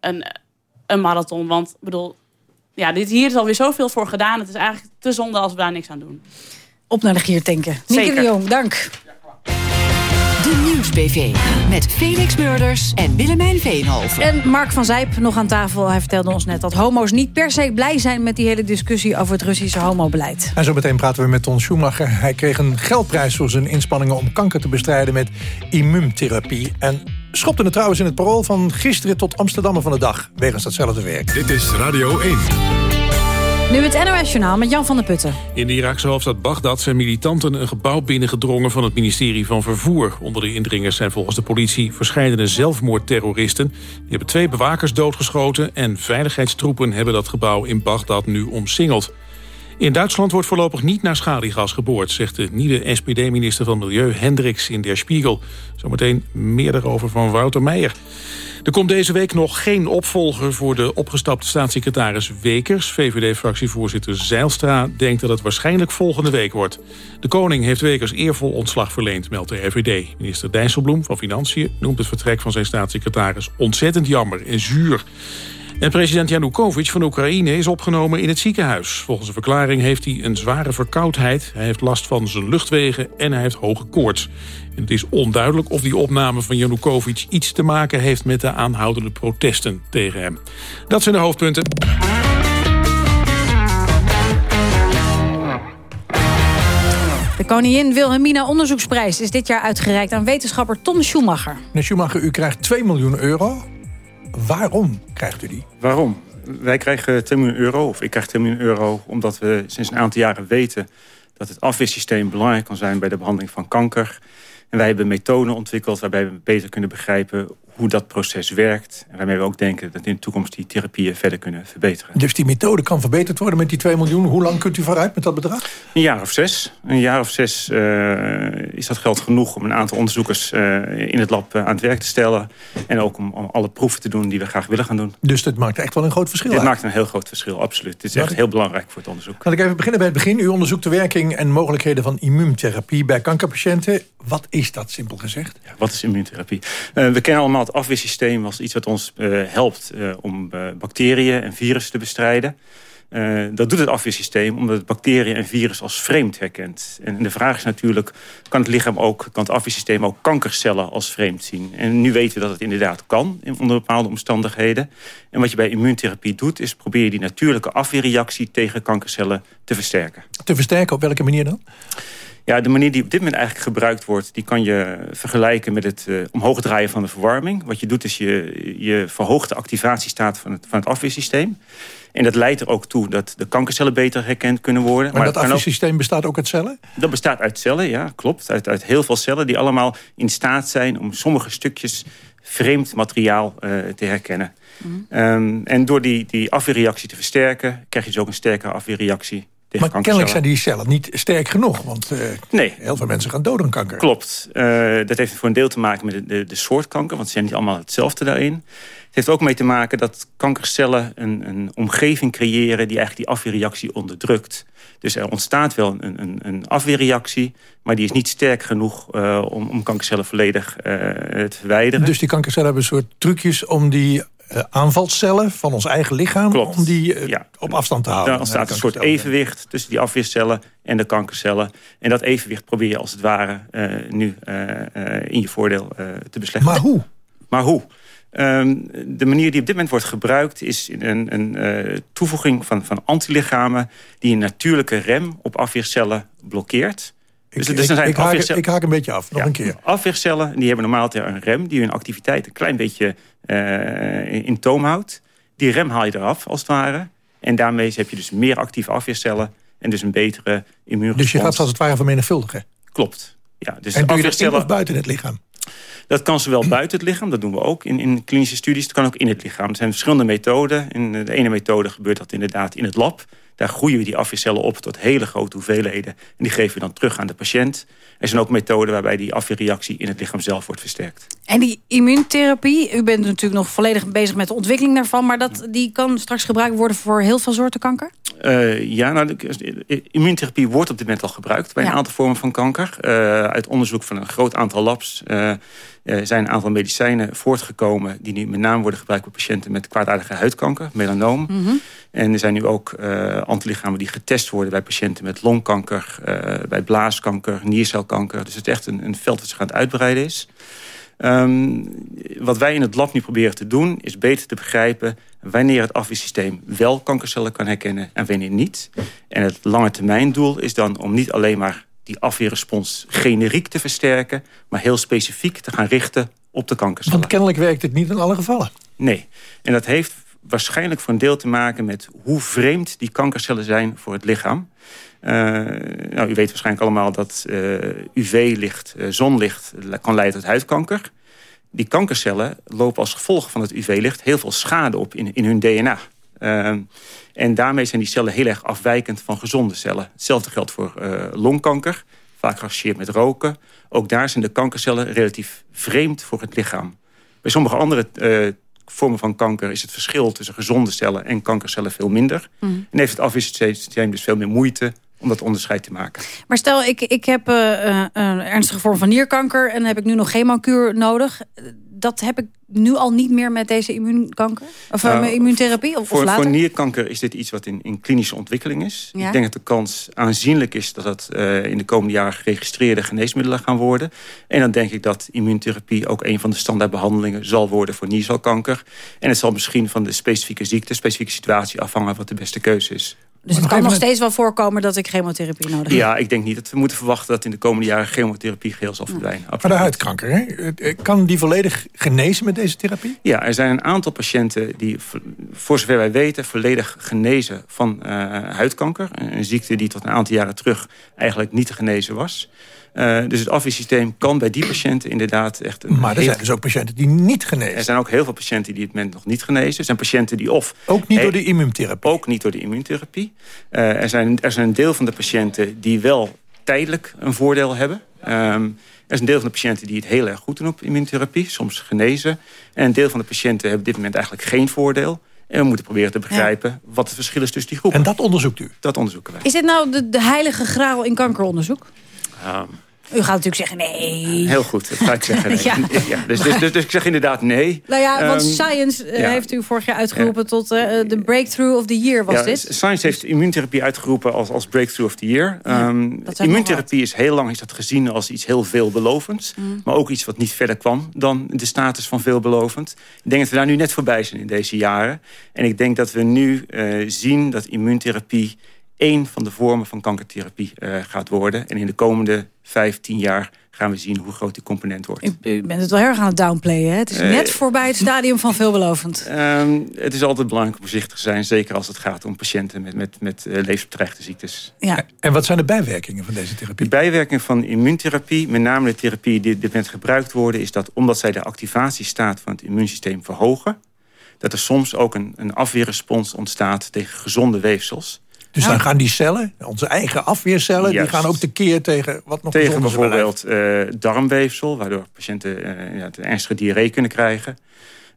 een, een marathon. Want ik bedoel, ja, dit, hier is alweer zoveel voor gedaan. Het is eigenlijk te zonde als we daar niks aan doen. Op naar de giertanken. Nieke Zeker. de Jong, dank. De Nieuwsbv met Felix Murders en Willemijn Veenhoven. En Mark van Zijp nog aan tafel. Hij vertelde ons net dat homo's niet per se blij zijn... met die hele discussie over het Russische homobeleid. En zo meteen praten we met Ton Schumacher. Hij kreeg een geldprijs voor zijn inspanningen om kanker te bestrijden met immuuntherapie. En schopte het trouwens in het parool van gisteren tot Amsterdammer van de dag. Wegens datzelfde werk. Dit is Radio 1. Nu het NOS-journaal met Jan van der Putten. In de Iraakse hoofdstad Bagdad zijn militanten een gebouw binnengedrongen van het ministerie van Vervoer. Onder de indringers zijn volgens de politie verscheidene zelfmoordterroristen. Die hebben twee bewakers doodgeschoten en veiligheidstroepen hebben dat gebouw in Bagdad nu omsingeld. In Duitsland wordt voorlopig niet naar schaliegas geboord... zegt de nieuwe SPD-minister van Milieu Hendricks in Der Spiegel. Zometeen meer daarover van Wouter Meijer. Er komt deze week nog geen opvolger voor de opgestapte staatssecretaris Wekers. VVD-fractievoorzitter Zeilstra denkt dat het waarschijnlijk volgende week wordt. De koning heeft Wekers eervol ontslag verleend, meldt de RVD. Minister Dijsselbloem van Financiën noemt het vertrek van zijn staatssecretaris ontzettend jammer en zuur. En president Janukovic van Oekraïne is opgenomen in het ziekenhuis. Volgens een verklaring heeft hij een zware verkoudheid. Hij heeft last van zijn luchtwegen en hij heeft hoge koorts. En het is onduidelijk of die opname van Janukovic iets te maken heeft... met de aanhoudende protesten tegen hem. Dat zijn de hoofdpunten. De Koningin Wilhelmina Onderzoeksprijs is dit jaar uitgereikt aan wetenschapper Ton Schumacher. Meneer Schumacher, u krijgt 2 miljoen euro. Waarom krijgt u die? Waarom? Wij krijgen 2 miljoen euro, of ik krijg 2 miljoen euro... omdat we sinds een aantal jaren weten dat het afweersysteem belangrijk kan zijn... bij de behandeling van kanker. En wij hebben methoden ontwikkeld waarbij we beter kunnen begrijpen... hoe dat proces werkt. En waarmee we ook denken dat in de toekomst die therapieën verder kunnen verbeteren. Dus die methode kan verbeterd worden met die 2 miljoen. Hoe lang kunt u vooruit met dat bedrag? Een jaar of zes. Een jaar of zes eh, is dat geld genoeg om een aantal onderzoekers eh, in het lab eh, aan het werk te stellen. En ook om, om alle proeven te doen die we graag willen gaan doen. Dus dat maakt echt wel een groot verschil Dit uit. maakt een heel groot verschil, absoluut. Dit is echt heel belangrijk voor het onderzoek. Laat ik even beginnen bij het begin. U onderzoekt de werking en mogelijkheden van immuuntherapie bij kankerpatiënten. Wat is dat, simpel gezegd? Wat is immuuntherapie? Eh, we kennen allemaal het afweersysteem als iets wat ons eh, helpt eh, om eh, bacteriën en virussen te bestrijden. Eh, dat doet het afweersysteem omdat het bacteriën en virus als vreemd herkent. En de vraag is natuurlijk, kan het lichaam ook, kan het afweersysteem ook kankercellen als vreemd zien? En nu weten we dat het inderdaad kan onder bepaalde omstandigheden. En wat je bij immuuntherapie doet, is probeer je die natuurlijke afweerreactie tegen kankercellen te versterken. Te versterken, op welke manier dan? Ja, de manier die op dit moment eigenlijk gebruikt wordt... die kan je vergelijken met het eh, omhoog draaien van de verwarming. Wat je doet is je, je verhoogt de activatiestaat van het, van het afweersysteem. En dat leidt er ook toe dat de kankercellen beter herkend kunnen worden. Maar, het dat ook- afweersysteem bestaat ook uit cellen? dat bestaat uit cellen, ja, klopt. Uit, uit heel veel cellen die allemaal in staat zijn... om sommige stukjes vreemd materiaal eh, te herkennen. Ehm, en door die, die afweerreactie te versterken... krijg je dus ook een sterkere afweerreactie Maar kennelijk zijn die cellen niet sterk genoeg. Want eh, Nee. heel veel mensen gaan dood aan kanker. Klopt. Eh, dat heeft voor een deel te maken met de, de, de soort kanker. Want ze zijn niet allemaal hetzelfde daarin. Het heeft ook mee te maken dat kankercellen een, een omgeving creëren... die eigenlijk die afweerreactie onderdrukt. Dus er ontstaat wel een, een, een afweerreactie... maar die is niet sterk genoeg eh, om, om kankercellen volledig te verwijderen. Dus die kankercellen hebben een soort trucjes om die aanvalcellen van ons eigen lichaam... om die eh, op afstand te houden. Dan ontstaat een soort evenwicht tussen die afweercellen en de kankercellen. En dat evenwicht probeer je als het ware eh, nu eh, eh, in je voordeel eh, te beslechten. Maar hoe? Maar hoe? Ehm, de manier die op dit moment wordt gebruikt... is een, een eh, toevoeging van, van antilichamen... die een natuurlijke rem op afweercellen blokkeert. Ik, er ik, zijn ik, haak, ik haak een beetje af, nog Ja, een keer. Afweercellen die hebben normaal een rem... die hun activiteit een klein beetje eh, in, in toom houdt. Die rem haal je eraf, als het ware. En daarmee heb je dus meer actieve afweercellen... En dus een betere immuunrespons. Dus je gaat als het ware vermenigvuldigen? Klopt. Ja, dus en doe je dat of buiten het lichaam? Dat kan zowel buiten het lichaam, dat doen we ook in, in klinische studies. Het kan ook in het lichaam. Er zijn verschillende methoden. In de ene methode gebeurt dat inderdaad in het lab. Daar groeien we die afweercellen op tot hele grote hoeveelheden. En die geven we dan terug aan de patiënt. Er zijn ook methoden waarbij die afweerreactie in het lichaam zelf wordt versterkt. En die immuuntherapie, u bent natuurlijk nog volledig bezig met de ontwikkeling daarvan... maar dat, die kan straks gebruikt worden voor heel veel soorten kanker? Eh, ja, nou, immuuntherapie wordt op dit moment al gebruikt bij een aantal vormen van kanker. Eh, uit onderzoek van een groot aantal labs eh, zijn een aantal medicijnen voortgekomen... die nu met name worden gebruikt bij patiënten met kwaadaardige huidkanker, melanoom. En er zijn nu ook eh antilichamen die getest worden bij patiënten met longkanker, eh, bij blaaskanker, niercelkanker. Dus het is echt een, een veld dat zich aan het uitbreiden is. Ehm, wat wij in het lab nu proberen te doen, is beter te begrijpen wanneer het afweersysteem wel kankercellen kan herkennen en wanneer niet. En het lange termijn doel is dan om niet alleen maar die afweerrespons generiek te versterken, maar heel specifiek te gaan richten op de kankercellen. Want kennelijk werkt het niet in alle gevallen. Nee. En dat heeft waarschijnlijk voor een deel te maken met hoe vreemd die kankercellen zijn voor het lichaam. Eh, nou, u weet waarschijnlijk allemaal dat eh, UV-licht, eh, zonlicht, kan leiden tot huidkanker. Die kankercellen lopen als gevolg van het UV-licht heel veel schade op in, in hun DNA. Ehm, en daarmee zijn die cellen heel erg afwijkend van gezonde cellen. Hetzelfde geldt voor eh, longkanker, vaak geassocieerd met roken. Ook daar zijn de kankercellen relatief vreemd voor het lichaam. Bij sommige andere eh, vormen van kanker is het verschil tussen gezonde cellen en kankercellen veel minder. Mhm. En heeft het afweersysteem dus veel meer moeite om dat onderscheid te maken. Maar stel, ik, ik heb eh, een ernstige vorm van nierkanker... en heb ik nu nog chemokuur nodig. Dat heb ik nu al niet meer met deze immuunkanker? Of uh, immuuntherapie? Of, of Voor, later? voor nierkanker is dit iets wat in, in klinische ontwikkeling is. Ja. Ik denk dat de kans aanzienlijk is dat dat eh, in de komende jaren geregistreerde geneesmiddelen gaan worden. En dan denk ik dat immuuntherapie ook een van de standaardbehandelingen zal worden voor niercelkanker. En het zal misschien van de specifieke ziekte, specifieke situatie afhangen wat de beste keuze is. Dus het kan nog steeds wel voorkomen dat ik chemotherapie nodig heb? Ja, ik denk niet dat we moeten verwachten dat in de komende jaren chemotherapie geheel zal verdwijnen. Maar de huidkanker, hè? Eh, kan die volledig genezen met deze therapie? Ja, er zijn een aantal patiënten die, voor zover wij weten, volledig genezen van eh, huidkanker. Een ziekte die tot een aantal jaren terug eigenlijk niet te genezen was. Uh, dus het afweersysteem kan bij die patiënten inderdaad echt... Een maar er heel... zijn dus ook patiënten die niet genezen. Er zijn ook heel veel patiënten die het moment nog niet genezen. Er zijn patiënten die of... Ook niet door de immuuntherapie? Ook niet door de immuuntherapie. Uh, er, zijn, er zijn een deel van de patiënten die wel tijdelijk een voordeel hebben. Um, is een deel van de patiënten die het heel erg goed doen op immuuntherapie. Soms genezen. En een deel van de patiënten hebben op dit moment eigenlijk geen voordeel. En we moeten proberen te begrijpen ja. wat het verschil is tussen die groepen. En dat onderzoekt u? Dat onderzoeken wij. Is dit nou de, de heilige graal in kankeronderzoek? Um, u gaat natuurlijk zeggen nee. Heel goed, dat ga ik zeggen. Nee. ja. ja dus, dus, dus, dus, ik zeg inderdaad nee. Nou ja, want um, Science ja. heeft u vorig jaar uitgeroepen tot uh, de breakthrough of the year, was ja, dit? Science heeft immuuntherapie uitgeroepen als, als breakthrough of the year. Um, immuuntherapie is heel lang is dat gezien als iets heel veelbelovends. Mm. Maar ook iets wat niet verder kwam dan de status van veelbelovend. Ik denk dat we daar nu net voorbij zijn in deze jaren. En ik denk dat we nu uh, zien dat immuuntherapie één van de vormen van kankertherapie uh, gaat worden. En in de komende vijf, tien jaar gaan we zien hoe groot die component wordt. U, u bent het wel erg aan het downplayen. Hè? Het is uh, net voorbij het stadium van veelbelovend. Um, het is altijd belangrijk om voorzichtig te zijn. Zeker als het gaat om patiënten met, met, met uh, levensbedreigde ziektes. Ja. En wat zijn de bijwerkingen van deze therapie? De bijwerking van immuuntherapie, met name de therapie die op dit moment gebruikt worden... is dat omdat zij de activatiestaat van het immuunsysteem verhogen... dat er soms ook een, een afweerrespons ontstaat tegen gezonde weefsels... Dus dan gaan die cellen, onze eigen afweercellen... Juist. die gaan ook tekeer tegen wat nog Tegen bijvoorbeeld uh, darmweefsel... waardoor patiënten uh, ja, een ernstige diarree kunnen krijgen.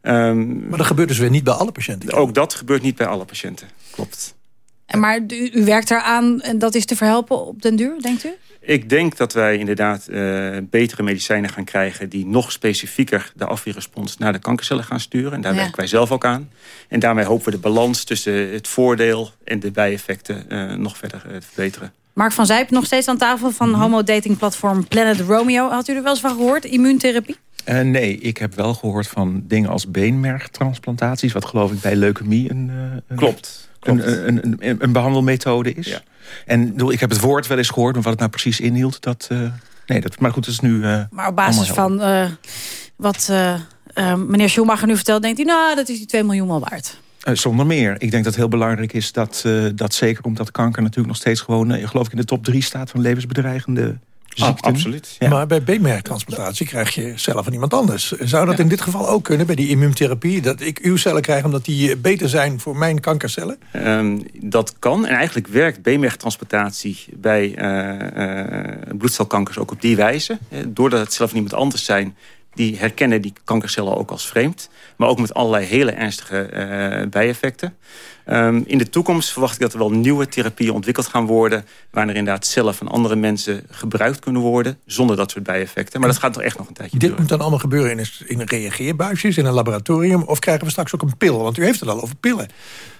Um, maar dat gebeurt dus weer niet bij alle patiënten? Ook dat gebeurt niet bij alle patiënten, klopt. En maar u, u werkt eraan en dat is te verhelpen op den duur, denkt u? Ik denk dat wij inderdaad uh, betere medicijnen gaan krijgen... die nog specifieker de afweerrespons naar de kankercellen gaan sturen. En daar ja. werken wij zelf ook aan. En daarmee hopen we de balans tussen het voordeel en de bijeffecten uh, nog verder uh, te verbeteren. Mark van Zijp nog steeds aan tafel van mm -hmm. homo-datingplatform Planet Romeo. Had u er wel eens van gehoord, immuuntherapie? Uh, nee, ik heb wel gehoord van dingen als beenmergtransplantaties... wat geloof ik bij leukemie een, een Klopt. Een, een, een, een, behandelmethode is. Ja. En ik heb het woord wel eens gehoord, maar wat het nou precies inhield... dat, uh, nee, dat, maar goed, dat is nu uh, Maar op basis van uh, wat meneer Schumacher nu vertelt... denkt hij, nou, dat is die 2 miljoen wel waard. Eh, zonder meer. Ik denk dat het heel belangrijk is dat, eh, dat zeker omdat kanker natuurlijk nog steeds gewoon, eh, geloof ik, in de top drie staat van levensbedreigende ziekten. absoluut. Maar bij beenmergtransplantatie krijg je cellen van iemand anders. Zou dat in dit geval ook kunnen bij die immuuntherapie? Dat ik uw cellen krijg omdat die beter zijn voor mijn kankercellen? Ehm, dat kan. En eigenlijk werkt beenmergtransplantatie bij eh, bloedcelkankers ook op die wijze. Eh, Doordat het zelf niemand anders zijn, die herkennen die kankercellen ook als vreemd. Maar ook met allerlei hele ernstige bijeffecten. Ehm, in de toekomst verwacht ik dat er wel nieuwe therapieën ontwikkeld gaan worden... waarin er inderdaad cellen van andere mensen gebruikt kunnen worden... zonder dat soort bijeffecten. Maar dat gaat toch echt nog een tijdje Dit moet dan allemaal gebeuren in een, in een reageerbuisjes, in een laboratorium... of krijgen we straks ook een pil? Want u heeft het al over pillen.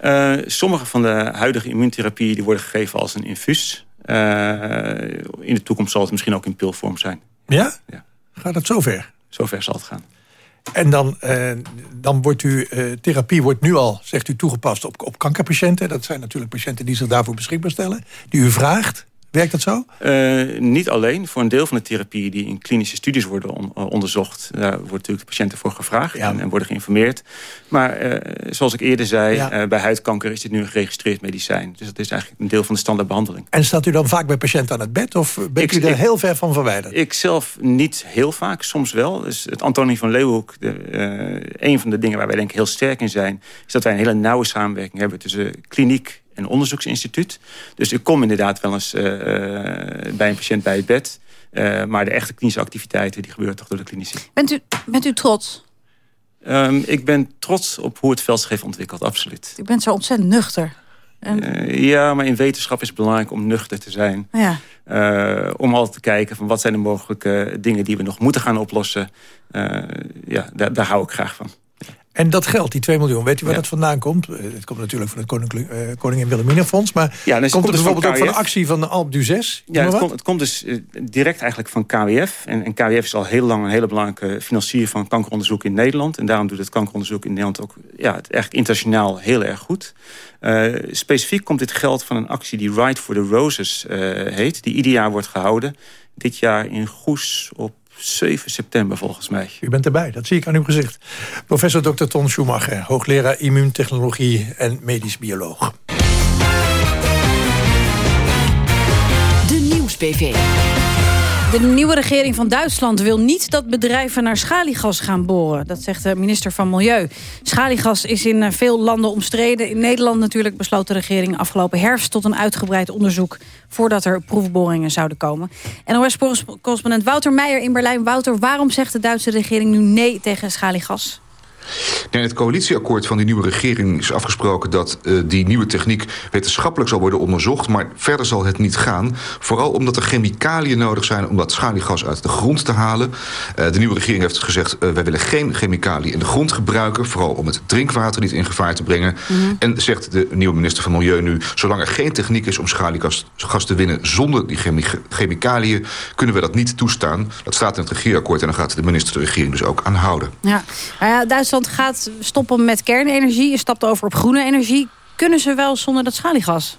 Eh, sommige van de huidige immuuntherapieën die worden gegeven als een infuus. Eh, in de toekomst zal het misschien ook in pilvorm zijn. Ja? Gaat het zover? Zover zal het gaan. En dan, eh, dan wordt u, eh, therapie wordt nu al, zegt u, toegepast op, op kankerpatiënten. Dat zijn natuurlijk patiënten die zich daarvoor beschikbaar stellen. Die u vraagt. Werkt dat zo? Eh, niet alleen. Voor een deel van de therapieën die in klinische studies worden on- eh, onderzocht... daar wordt natuurlijk de patiënten voor gevraagd en, en worden geïnformeerd. Maar eh, zoals ik eerder zei, Ja. bij huidkanker is dit nu een geregistreerd medicijn. Dus dat is eigenlijk een deel van de standaardbehandeling. En staat u dan vaak bij patiënten aan het bed? Of bent u er heel ver van verwijderd? Ik zelf niet heel vaak, soms wel. Dus het Antonie van Leeuwenhoek, de, een van de dingen waar wij denk ik heel sterk in zijn... is dat wij een hele nauwe samenwerking hebben tussen kliniek en onderzoeksinstituut. Dus ik kom inderdaad wel eens eh, eh, bij een patiënt bij het bed... Eh, maar de echte klinische activiteiten die gebeuren toch door de klinici. Bent u, bent u trots? Ehm, ik ben trots op hoe het veld zich heeft ontwikkeld, absoluut. U bent zo ontzettend nuchter. En, ja, maar in wetenschap is het belangrijk om nuchter te zijn. ja. Om altijd te kijken van wat zijn de mogelijke dingen die we nog moeten gaan oplossen. Ja, daar, daar hou ik graag van. En dat geld, die 2 miljoen, weet u waar dat vandaan komt? Eh, Het komt natuurlijk van het Koninklijk, eh, Koningin Wilhelmina Fonds. Maar Ja, dus komt het het komt dus bijvoorbeeld ook van de actie van de Alp du 6? Ja, het komt, het komt dus eh, direct eigenlijk van KWF. En, en KWF is al heel lang een hele belangrijke financier van kankeronderzoek in Nederland. En daarom doet het kankeronderzoek in Nederland ook ja, het eigenlijk internationaal heel erg goed. Specifiek komt dit geld van een actie die Ride for the Roses heet. Die ieder jaar wordt gehouden. Dit jaar in Goes op 7 september volgens mij. U bent erbij, dat zie ik aan uw gezicht. Professor Dr. Ton Schumacher, hoogleraar immuuntechnologie en medisch bioloog. De Nieuws-PV. De nieuwe regering van Duitsland wil niet dat bedrijven naar schaliegas gaan boren. Dat zegt de minister van Milieu. Schaliegas is in eh, veel landen omstreden. In Nederland natuurlijk besloot de regering afgelopen herfst... tot een uitgebreid onderzoek voordat er proefboringen zouden komen. NOS-correspondent Wouter Meijer in Berlijn. Wouter, waarom zegt de Duitse regering nu nee tegen schaliegas? In het coalitieakkoord van die nieuwe regering is afgesproken dat uh, die nieuwe techniek wetenschappelijk zal worden onderzocht. Maar verder zal het niet gaan. Vooral omdat er chemicaliën nodig zijn om dat schaliegas uit de grond te halen. Uh, de nieuwe regering heeft gezegd, uh, wij willen geen chemicaliën in de grond gebruiken. Vooral om het drinkwater niet in gevaar te brengen. Mm -hmm. En zegt de nieuwe minister van Milieu nu, zolang er geen techniek is om schaliegas gas te winnen zonder die chemi chemicaliën, kunnen we dat niet toestaan. Dat staat in het regeerakkoord en dan gaat de minister de regering dus ook aan houden. Ja, ja Duitsland gaat stoppen met kernenergie. Je stapt over op groene energie. Kunnen ze wel zonder dat schaliegas?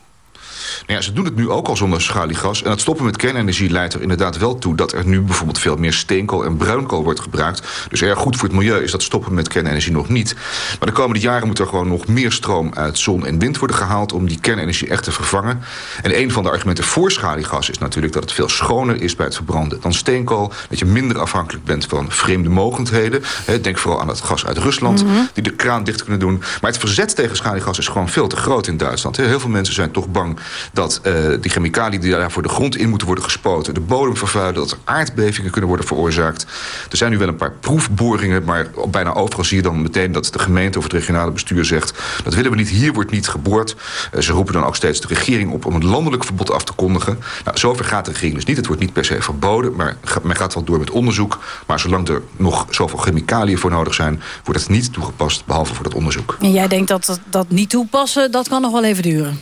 Nou ja, ze doen het nu ook al zonder schaliegas. En het stoppen met kernenergie leidt er inderdaad wel toe... dat er nu bijvoorbeeld veel meer steenkool en bruinkool wordt gebruikt. Dus erg goed voor het milieu is dat stoppen met kernenergie nog niet. Maar de komende jaren moet er gewoon nog meer stroom uit zon en wind worden gehaald... om die kernenergie echt te vervangen. En een van de argumenten voor schaliegas is natuurlijk... dat het veel schoner is bij het verbranden dan steenkool. Dat je minder afhankelijk bent van vreemde mogendheden. Denk vooral aan het gas uit Rusland... Mm -hmm. die de kraan dicht kunnen doen. Maar het verzet tegen schaliegas is gewoon veel te groot in Duitsland. Heel veel mensen zijn toch bang dat uh, die chemicaliën die daar voor de grond in moeten worden gespoten... de bodem vervuilen, dat er aardbevingen kunnen worden veroorzaakt. Er zijn nu wel een paar proefboringen... maar bijna overal zie je dan meteen dat de gemeente of het regionale bestuur zegt... dat willen we niet, hier wordt niet geboord. Uh, ze roepen dan ook steeds de regering op om een landelijk verbod af te kondigen. Nou, zover gaat de regering dus niet. Het wordt niet per se verboden, maar men gaat wel door met onderzoek. Maar zolang er nog zoveel chemicaliën voor nodig zijn... wordt het niet toegepast, behalve voor dat onderzoek. En jij denkt dat dat, dat niet toepassen, dat kan nog wel even duren?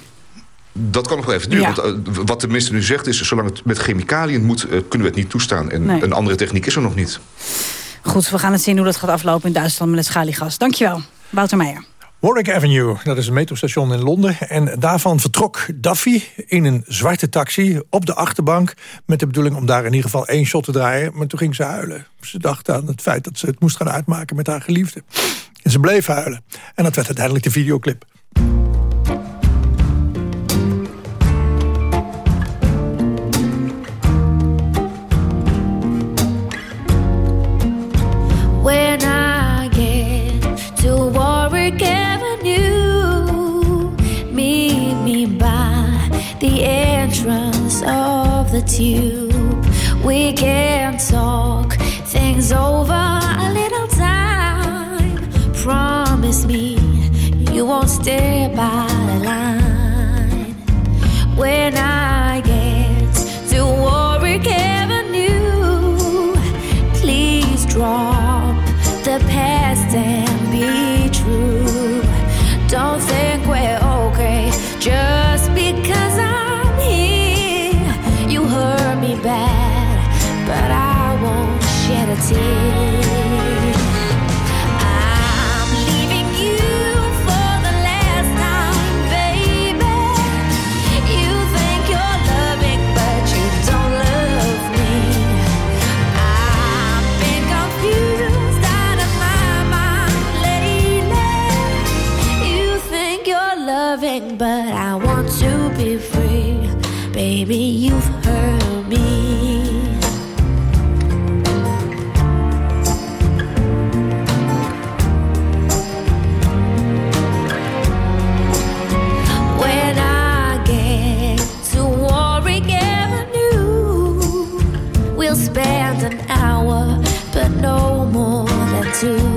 Dat kan nog wel even duren. Ja. Want uh, wat de minister nu zegt is... zolang het met chemicaliën moet, uh, kunnen we het niet toestaan. En nee. een andere techniek is er nog niet. Goed, we gaan het zien hoe dat gaat aflopen in Duitsland met het schaliegas. Dankjewel, Wouter Meijer. Warwick Avenue, dat is een metrostation in Londen. En daarvan vertrok Duffy in een zwarte taxi op de achterbank... met de bedoeling om daar in ieder geval één shot te draaien. Maar toen ging ze huilen. Ze dacht aan het feit dat ze het moest gaan uitmaken met haar geliefde. En ze bleef huilen. En dat werd uiteindelijk de videoclip. The tube. We can talk things over a little time. Promise me you won't stay by the line. When I loving, but I want to be free. Baby, you've hurt me. When I get to Warwick Avenue, we'll spend an hour, but no more than two.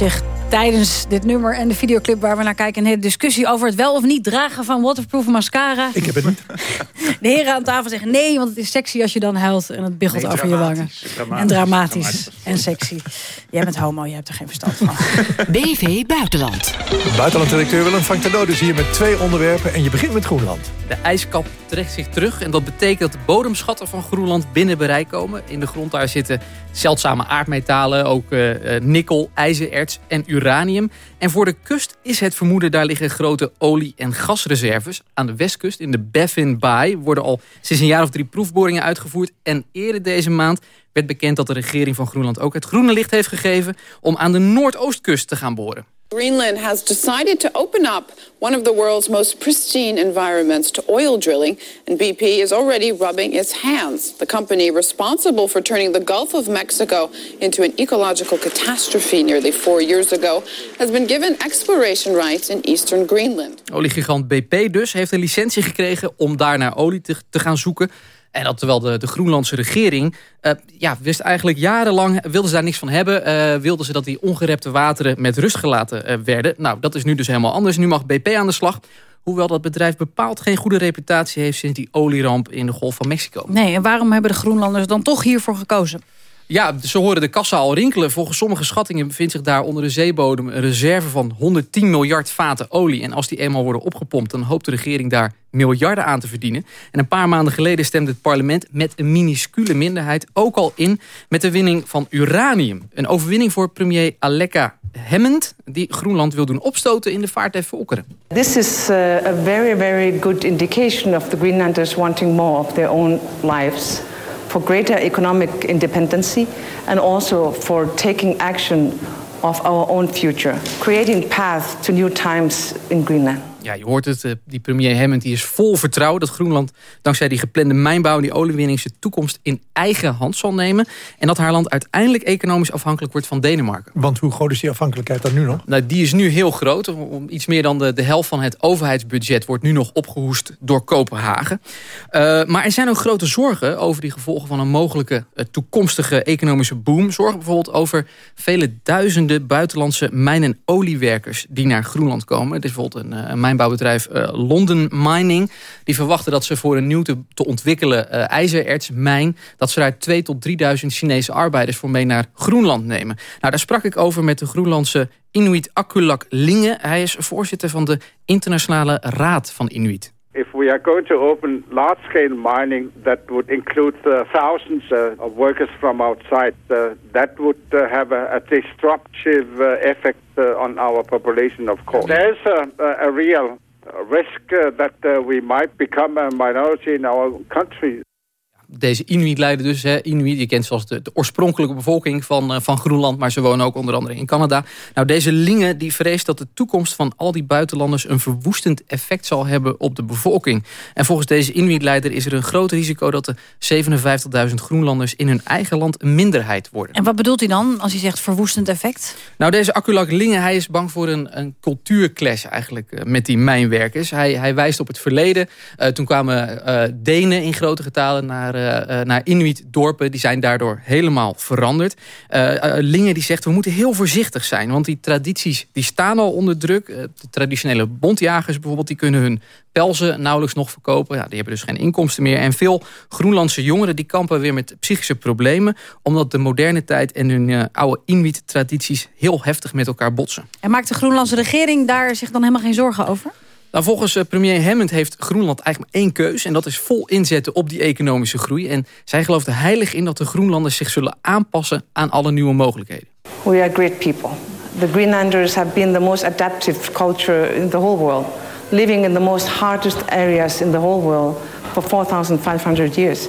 Zich tijdens dit nummer en de videoclip waar we naar kijken... een hele discussie over het wel of niet dragen van waterproof mascara. Ik heb het niet. De heren aan tafel zeggen nee, want het is sexy als je dan huilt... en het biggelt Nee, over je wangen. dramatisch. En dramatisch en sexy. Jij bent homo, je hebt er geen verstand van. BV Buitenland. Buitenlanddirecteur Willem van Tano dus hier met twee onderwerpen. En je begint met Groenland. De ijskap trekt zich terug en dat betekent dat de bodemschatten van Groenland binnen bereik komen. In de grond daar zitten zeldzame aardmetalen, ook eh, nikkel, ijzererts en uranium. En voor de kust is het vermoeden, daar liggen grote olie- en gasreserves. Aan de westkust, in de Baffin Bay, worden al sinds een jaar of drie proefboringen uitgevoerd. En eerder deze maand werd bekend dat de regering van Groenland ook het groene licht heeft gegeven om aan de noordoostkust te gaan boren. Greenland has decided to open up one of the world's most pristine environments to oil drilling, and BP is already rubbing its hands. The company responsible for turning the Gulf of Mexico into an ecological catastrophe nearly four years ago has been given exploration rights in eastern Greenland. Oliegigant BP dus heeft een licentie gekregen om daar naar olie te, te gaan zoeken. En dat terwijl de, de Groenlandse regering eh, ja, wist eigenlijk jarenlang, wilden ze daar niks van hebben. eh, wilden ze dat die ongerepte wateren met rust gelaten eh, werden. Nou, dat is nu dus helemaal anders. Nu mag BP aan de slag. Hoewel dat bedrijf bepaald geen goede reputatie heeft sinds die olieramp in de Golf van Mexico. Nee, en waarom hebben de Groenlanders dan toch hiervoor gekozen? Ja, ze horen de kassa al rinkelen. Volgens sommige schattingen bevindt zich daar onder de zeebodem... een reserve van 110 miljard vaten olie. En als die eenmaal worden opgepompt... dan hoopt de regering daar miljarden aan te verdienen. En een paar maanden geleden stemde het parlement... met een minuscule minderheid ook al in... met de winning van uranium. Een overwinning voor premier Aleka Hammond... die Groenland wil doen opstoten in de vaart der volkeren. This is uh, a very, very good indication of the Greenlanders wanting more of their own lives, for greater economic independency, and also for taking action of our own future, creating paths to new times in Greenland. Ja, je hoort het, eh, die premier Hammond die is vol vertrouwen... dat Groenland dankzij die geplande mijnbouw en die oliewinning... zijn toekomst in eigen hand zal nemen. En dat haar land uiteindelijk economisch afhankelijk wordt van Denemarken. Want hoe groot is die afhankelijkheid dan nu nog? Nou, die is nu heel groot. Om Iets meer dan de, de helft van het overheidsbudget wordt nu nog opgehoest door Kopenhagen. Eh, maar er zijn ook grote zorgen over die gevolgen van een mogelijke eh, toekomstige economische boom. Zorgen bijvoorbeeld over vele duizenden buitenlandse mijn- en oliewerkers die naar Groenland komen. Het is bijvoorbeeld een, een mijnbouwbedrijf eh, London Mining. Die verwachten dat ze voor een nieuw te, te ontwikkelen eh, ijzerertsmijn... dat ze daar 2 tot 3000 Chinese arbeiders voor mee naar Groenland nemen. Nou, daar sprak ik over met de Groenlandse Inuit Akulak Linge. Hij is voorzitter van de Internationale Raad van Inuit. If we are going to open large-scale mining that would include uh, thousands uh, of workers from outside, uh, that would uh, have a, a uh, effect on our population, of course. There's a, a, a real risk uh, that uh, we might become a minority in our country. Deze Inuit-leider dus, hè, Inuit, je kent zoals de, de oorspronkelijke bevolking van, eh, van Groenland... maar ze wonen ook onder andere in Canada. Nou, deze Linge die vreest dat de toekomst van al die buitenlanders... een verwoestend effect zal hebben op de bevolking. En volgens deze Inuit-leider is er een groot risico... dat de 57.000 Groenlanders in hun eigen land een minderheid worden. En wat bedoelt hij dan als hij zegt verwoestend effect? Nou, deze Akulak Linge, hij is bang voor een, een cultuurclash eigenlijk eh, met die mijnwerkers. Hij, hij wijst op het verleden. Eh, toen kwamen Denen in grote getalen naar, eh, eh, naar Inuit-dorpen. Die zijn daardoor helemaal veranderd. Eh, Linge die zegt, we moeten heel voorzichtig zijn. Want die tradities die staan al onder druk. De traditionele bondjagers bijvoorbeeld, die kunnen hun pelzen nauwelijks nog verkopen. Ja, die hebben dus geen inkomsten meer. En veel Groenlandse jongeren die kampen weer met psychische problemen. Omdat de moderne tijd en hun oude Inuit-tradities heel heftig met elkaar botsen. En maakt de Groenlandse regering daar zich dan helemaal geen zorgen over? Nou, volgens eh, premier Hammond heeft Groenland eigenlijk maar één keus... en dat is vol inzetten op die economische groei. En zij gelooft heilig in dat de Groenlanders zich zullen aanpassen... aan alle nieuwe mogelijkheden. We are great people. The Greenlanders have been the most adaptive culture in the whole world, living in the most hardest areas in the whole world for 4,500 years.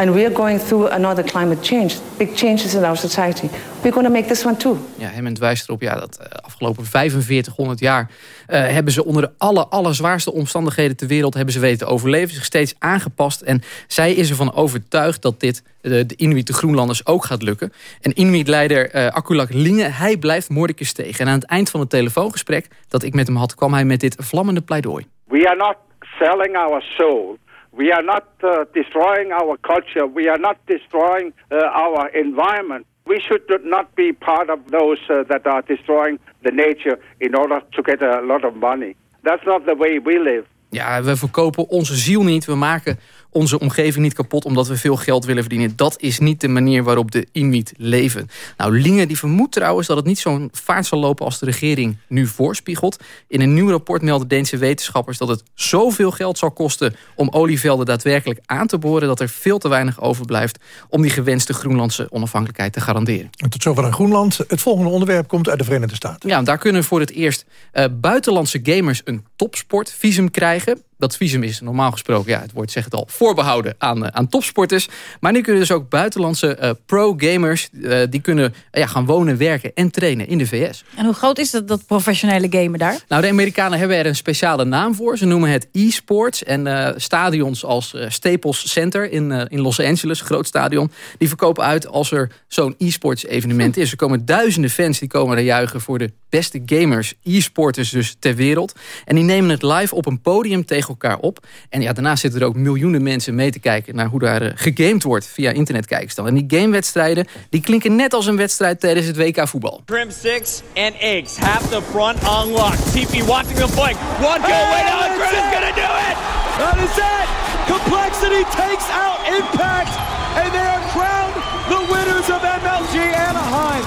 And we are going through another climate change, big changes in our society. We're going to make this one too. Ja, Hammond wijst erop ja, dat uh, afgelopen 4500 jaar... Uh, hebben ze onder de alle, allerzwaarste omstandigheden ter wereld... hebben ze weten te overleven, zich steeds aangepast. En zij is ervan overtuigd dat dit uh, de Inuit, de Groenlanders, ook gaat lukken. En Inuit-leider uh, Akulak Linge, hij blijft moordicus tegen. En aan het eind van het telefoongesprek dat ik met hem had... kwam hij met dit vlammende pleidooi. We are not selling our soul. We are not uh, destroying our culture. We are not destroying uh, our environment. We should not be part of those uh, that are destroying the nature in order to get a lot of money. That's not the way we live. Ja, we verkopen onze ziel niet. We maken onze omgeving niet kapot omdat we veel geld willen verdienen. Dat is niet de manier waarop de Inuit leven. Nou, Linge die vermoedt trouwens dat het niet zo'n vaart zal lopen als de regering nu voorspiegelt. In een nieuw rapport melden Deense wetenschappers dat het zoveel geld zal kosten om olievelden daadwerkelijk aan te boren dat er veel te weinig overblijft om die gewenste Groenlandse onafhankelijkheid te garanderen. En tot zover aan Groenland. Het volgende onderwerp komt uit de Verenigde Staten. Ja, daar kunnen voor het eerst uh, buitenlandse gamers een topsportvisum krijgen. Dat visum is normaal gesproken, ja, het woord zegt het al, voorbehouden aan, eh, aan topsporters. Maar nu kunnen dus ook buitenlandse eh, pro-gamers... eh, die kunnen ja, gaan wonen, werken en trainen in de VS. En hoe groot is dat, dat professionele gamen daar? Nou, de Amerikanen hebben er een speciale naam voor. Ze noemen het e-sports. En stadions als Staples Center in, in Los Angeles, groot stadion... die verkopen uit als er zo'n e-sports evenement is. Er komen duizenden fans die komen er juichen voor de beste gamers, e-sporters dus ter wereld. En die nemen het live op een podium tegen elkaar op. En ja, daarnaast zitten er ook miljoenen mensen mee te kijken... naar hoe daar eh, gegamed wordt via internetkijkers. En die gamewedstrijden die klinken net als een wedstrijd tijdens het WK voetbal. Trim 6 and eggs have the front unlocked. TP watching the flank. One go Hey, on that's Grid is gonna do it. That is it! Complexity takes out Impact, and they are crowned the winners of MLG Anaheim.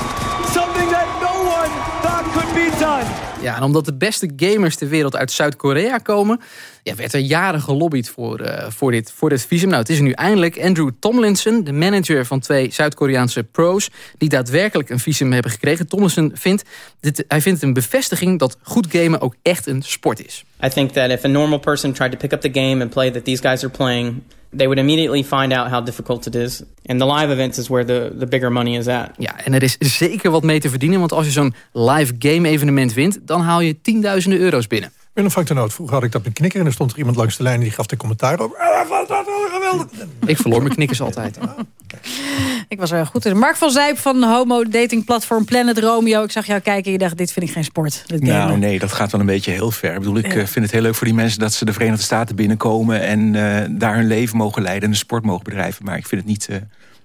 Something that no one thought could be done. Ja, en omdat de beste gamers ter wereld uit Zuid-Korea komen... Ja, werd er jaren gelobbyd voor, eh, voor, dit, voor dit visum. Nou, het is nu eindelijk Andrew Tomlinson, de manager van twee Zuid-Koreaanse pro's... die daadwerkelijk een visum hebben gekregen. Tomlinson vindt, dit, hij vindt het een bevestiging dat goed gamen ook echt een sport is. I think that if a normal person tried to pick up the game and play that these guys are playing, they would immediately find out how difficult it is. And the live events is where the, the bigger money is at. Ja, en er is zeker wat mee te verdienen... want als je zo'n live game evenement wint... dan haal je tienduizenden euro's binnen. Willem Frank de Noot, vroeger had ik dat met knikker... en er stond er iemand langs de lijn en die gaf de commentaar over. Ah, wat, wat, wat, geweldig. Ik verloor mijn knikkers altijd. Ik was er heel goed in. Mark van Zijp van homo dating platform Planet Romeo. Ik zag jou kijken en je dacht, dit vind ik geen sport. Nou nee, dat gaat wel een beetje heel ver. Ik bedoel, ik eh, vind het heel leuk voor die mensen dat ze de Verenigde Staten binnenkomen en eh, daar hun leven mogen leiden en een sport mogen bedrijven. Maar ik vind het niet. eh,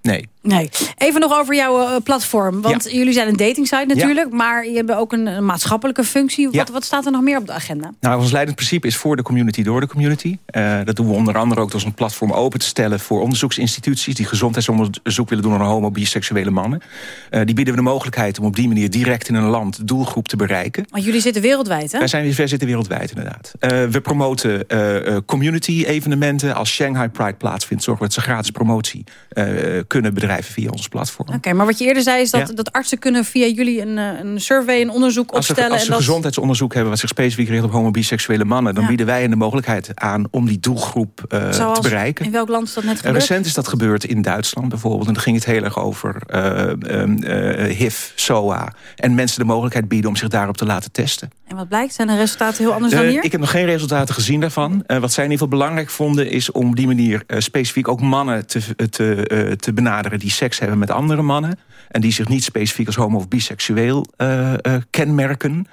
nee. Nee. Even nog over jouw eh, platform. Want jullie zijn een datingsite natuurlijk. Maar je hebt ook een, maatschappelijke functie. Wat, wat staat er nog meer op de agenda? Nou, ons leidend principe is voor de community, door de community. Eh, dat doen we onder andere ook door een platform open te stellen... voor onderzoeksinstituties die gezondheidsonderzoek willen doen... naar homo- biseksuele mannen. Eh, die bieden we de mogelijkheid om op die manier direct in een land... doelgroep te bereiken. Want jullie zitten wereldwijd, hè? Wij, zijn, wij zitten wereldwijd, inderdaad. We promoten community-evenementen. Als Shanghai Pride plaatsvindt, zorgen we dat ze gratis promotie kunnen bedrijven via ons platform. Oké, maar wat je eerder zei is dat, Ja. dat artsen kunnen via jullie een, eh, een survey, een onderzoek Als ze, opstellen. als ze en dat... gezondheidsonderzoek hebben... wat zich specifiek richt op homo-biseksuele mannen... dan Ja. bieden wij hen de mogelijkheid aan om die doelgroep eh, Zoals, te bereiken. In welk land is dat net Eh, gebeurd? Recent is dat gebeurd in Duitsland bijvoorbeeld. En dan ging het heel erg over eh, ehm, eh, HIV, SOA. En mensen de mogelijkheid bieden om zich daarop te laten testen. En wat blijkt? Zijn de resultaten heel anders dan hier? ik heb nog geen resultaten gezien daarvan. Wat zij in ieder geval belangrijk vonden... is om op die manier specifiek ook mannen te, te, te benaderen... die seks hebben met andere mannen. En die zich niet specifiek als homo- of biseksueel eh, eh, kenmerken.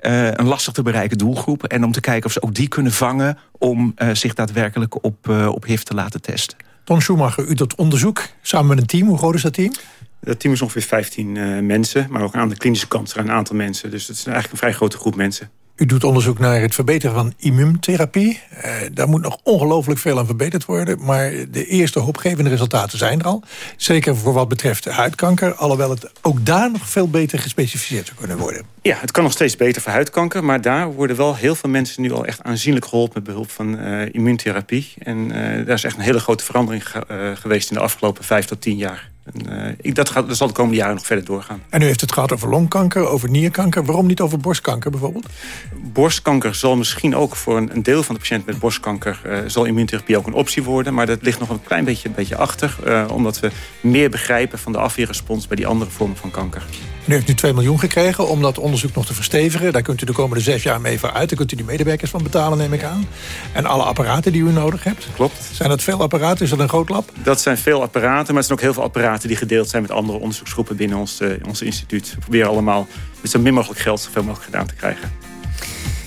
Eh, een lastig te bereiken doelgroep. En om te kijken of ze ook die kunnen vangen... om eh, zich daadwerkelijk op, eh, op HIV te laten testen. Ton Schumacher, u doet onderzoek samen met een team. Hoe groot is dat team? Dat team is ongeveer 15 eh, mensen, maar ook aan de klinische kant zijn een aantal mensen. Dus het is eigenlijk een vrij grote groep mensen. U doet onderzoek naar het verbeteren van immuuntherapie. Eh, daar moet nog ongelooflijk veel aan verbeterd worden. Maar de eerste hoopgevende resultaten zijn er al. Zeker voor wat betreft huidkanker. Alhoewel het ook daar nog veel beter gespecificeerd zou kunnen worden. Ja, het kan nog steeds beter voor huidkanker, maar daar worden wel heel veel mensen nu al echt aanzienlijk geholpen met behulp van eh, immuuntherapie. En eh, daar is echt een hele grote verandering ge- geweest in de afgelopen vijf tot tien jaar. En, eh, ik, dat, gaat, dat zal de komende jaren nog verder doorgaan. En u heeft het gehad over longkanker, over nierkanker. Waarom niet over borstkanker bijvoorbeeld? Borstkanker zal misschien ook voor een, een deel van de patiënten met borstkanker... eh, zal immuuntherapie ook een optie worden. Maar dat ligt nog een klein beetje, beetje achter. eh, omdat we meer begrijpen van de afweerrespons bij die andere vormen van kanker. U heeft nu 2 miljoen gekregen om dat onderzoek nog te verstevigen. Daar kunt u de komende zes jaar mee vooruit. Daar kunt u die medewerkers van betalen, neem ik aan. En alle apparaten die u nodig hebt. Klopt. Zijn dat veel apparaten? Is dat een groot lab? Dat zijn veel apparaten, maar het zijn ook heel veel apparaten... die gedeeld zijn met andere onderzoeksgroepen binnen ons, eh, ons instituut. We proberen allemaal met zo min mogelijk geld zoveel mogelijk gedaan te krijgen.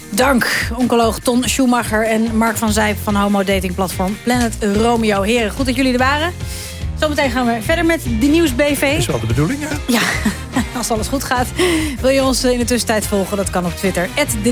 Dank, oncoloog Ton Schumacher en Mark van Zijp van homo dating platform Planet Romeo. Heren, goed dat jullie er waren. Zometeen gaan we verder met de Nieuws BV. is wel de bedoeling, ja. Ja, als alles goed gaat. Wil je ons in de tussentijd volgen? Dat kan op Twitter, de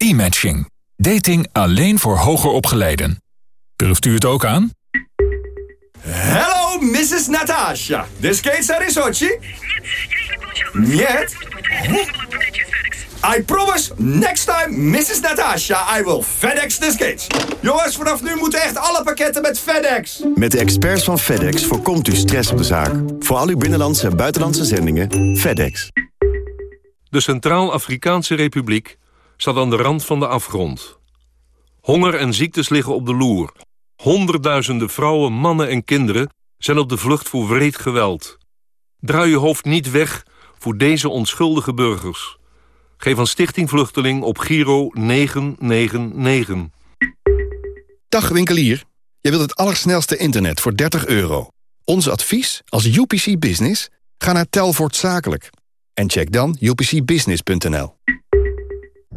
E-matching. Dating alleen voor hoger opgeleiden. Durft u het ook aan? Hello, Mrs. Natasha. The skates are in Sochi? Нет. I promise, next time, Mrs. Natasha, I will FedEx the skates. Jongens, vanaf nu moeten echt alle pakketten met FedEx. Met de experts van FedEx voorkomt u stress op de zaak. Voor al uw binnenlandse en buitenlandse zendingen, FedEx. De Centraal-Afrikaanse Republiek staat aan de rand van de afgrond. Honger en ziektes liggen op de loer. Honderdduizenden vrouwen, mannen en kinderen zijn op de vlucht voor wreed geweld. Draai je hoofd niet weg voor deze onschuldige burgers. Geef aan Stichting Vluchteling op Giro 999. Dag winkelier. Je wilt het allersnelste internet voor 30 euro. Ons advies als UPC Business? Ga naar Telvoort Zakelijk. En check dan upcbusiness.nl.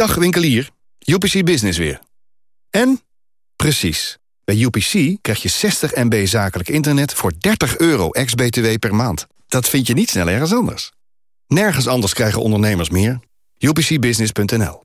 Dag winkelier, UPC Business weer. En? Precies. Bij UPC krijg je 60 MB zakelijk internet voor 30 euro ex-BTW per maand. Dat vind je niet snel ergens anders. Nergens anders krijgen ondernemers meer. UPCbusiness.nl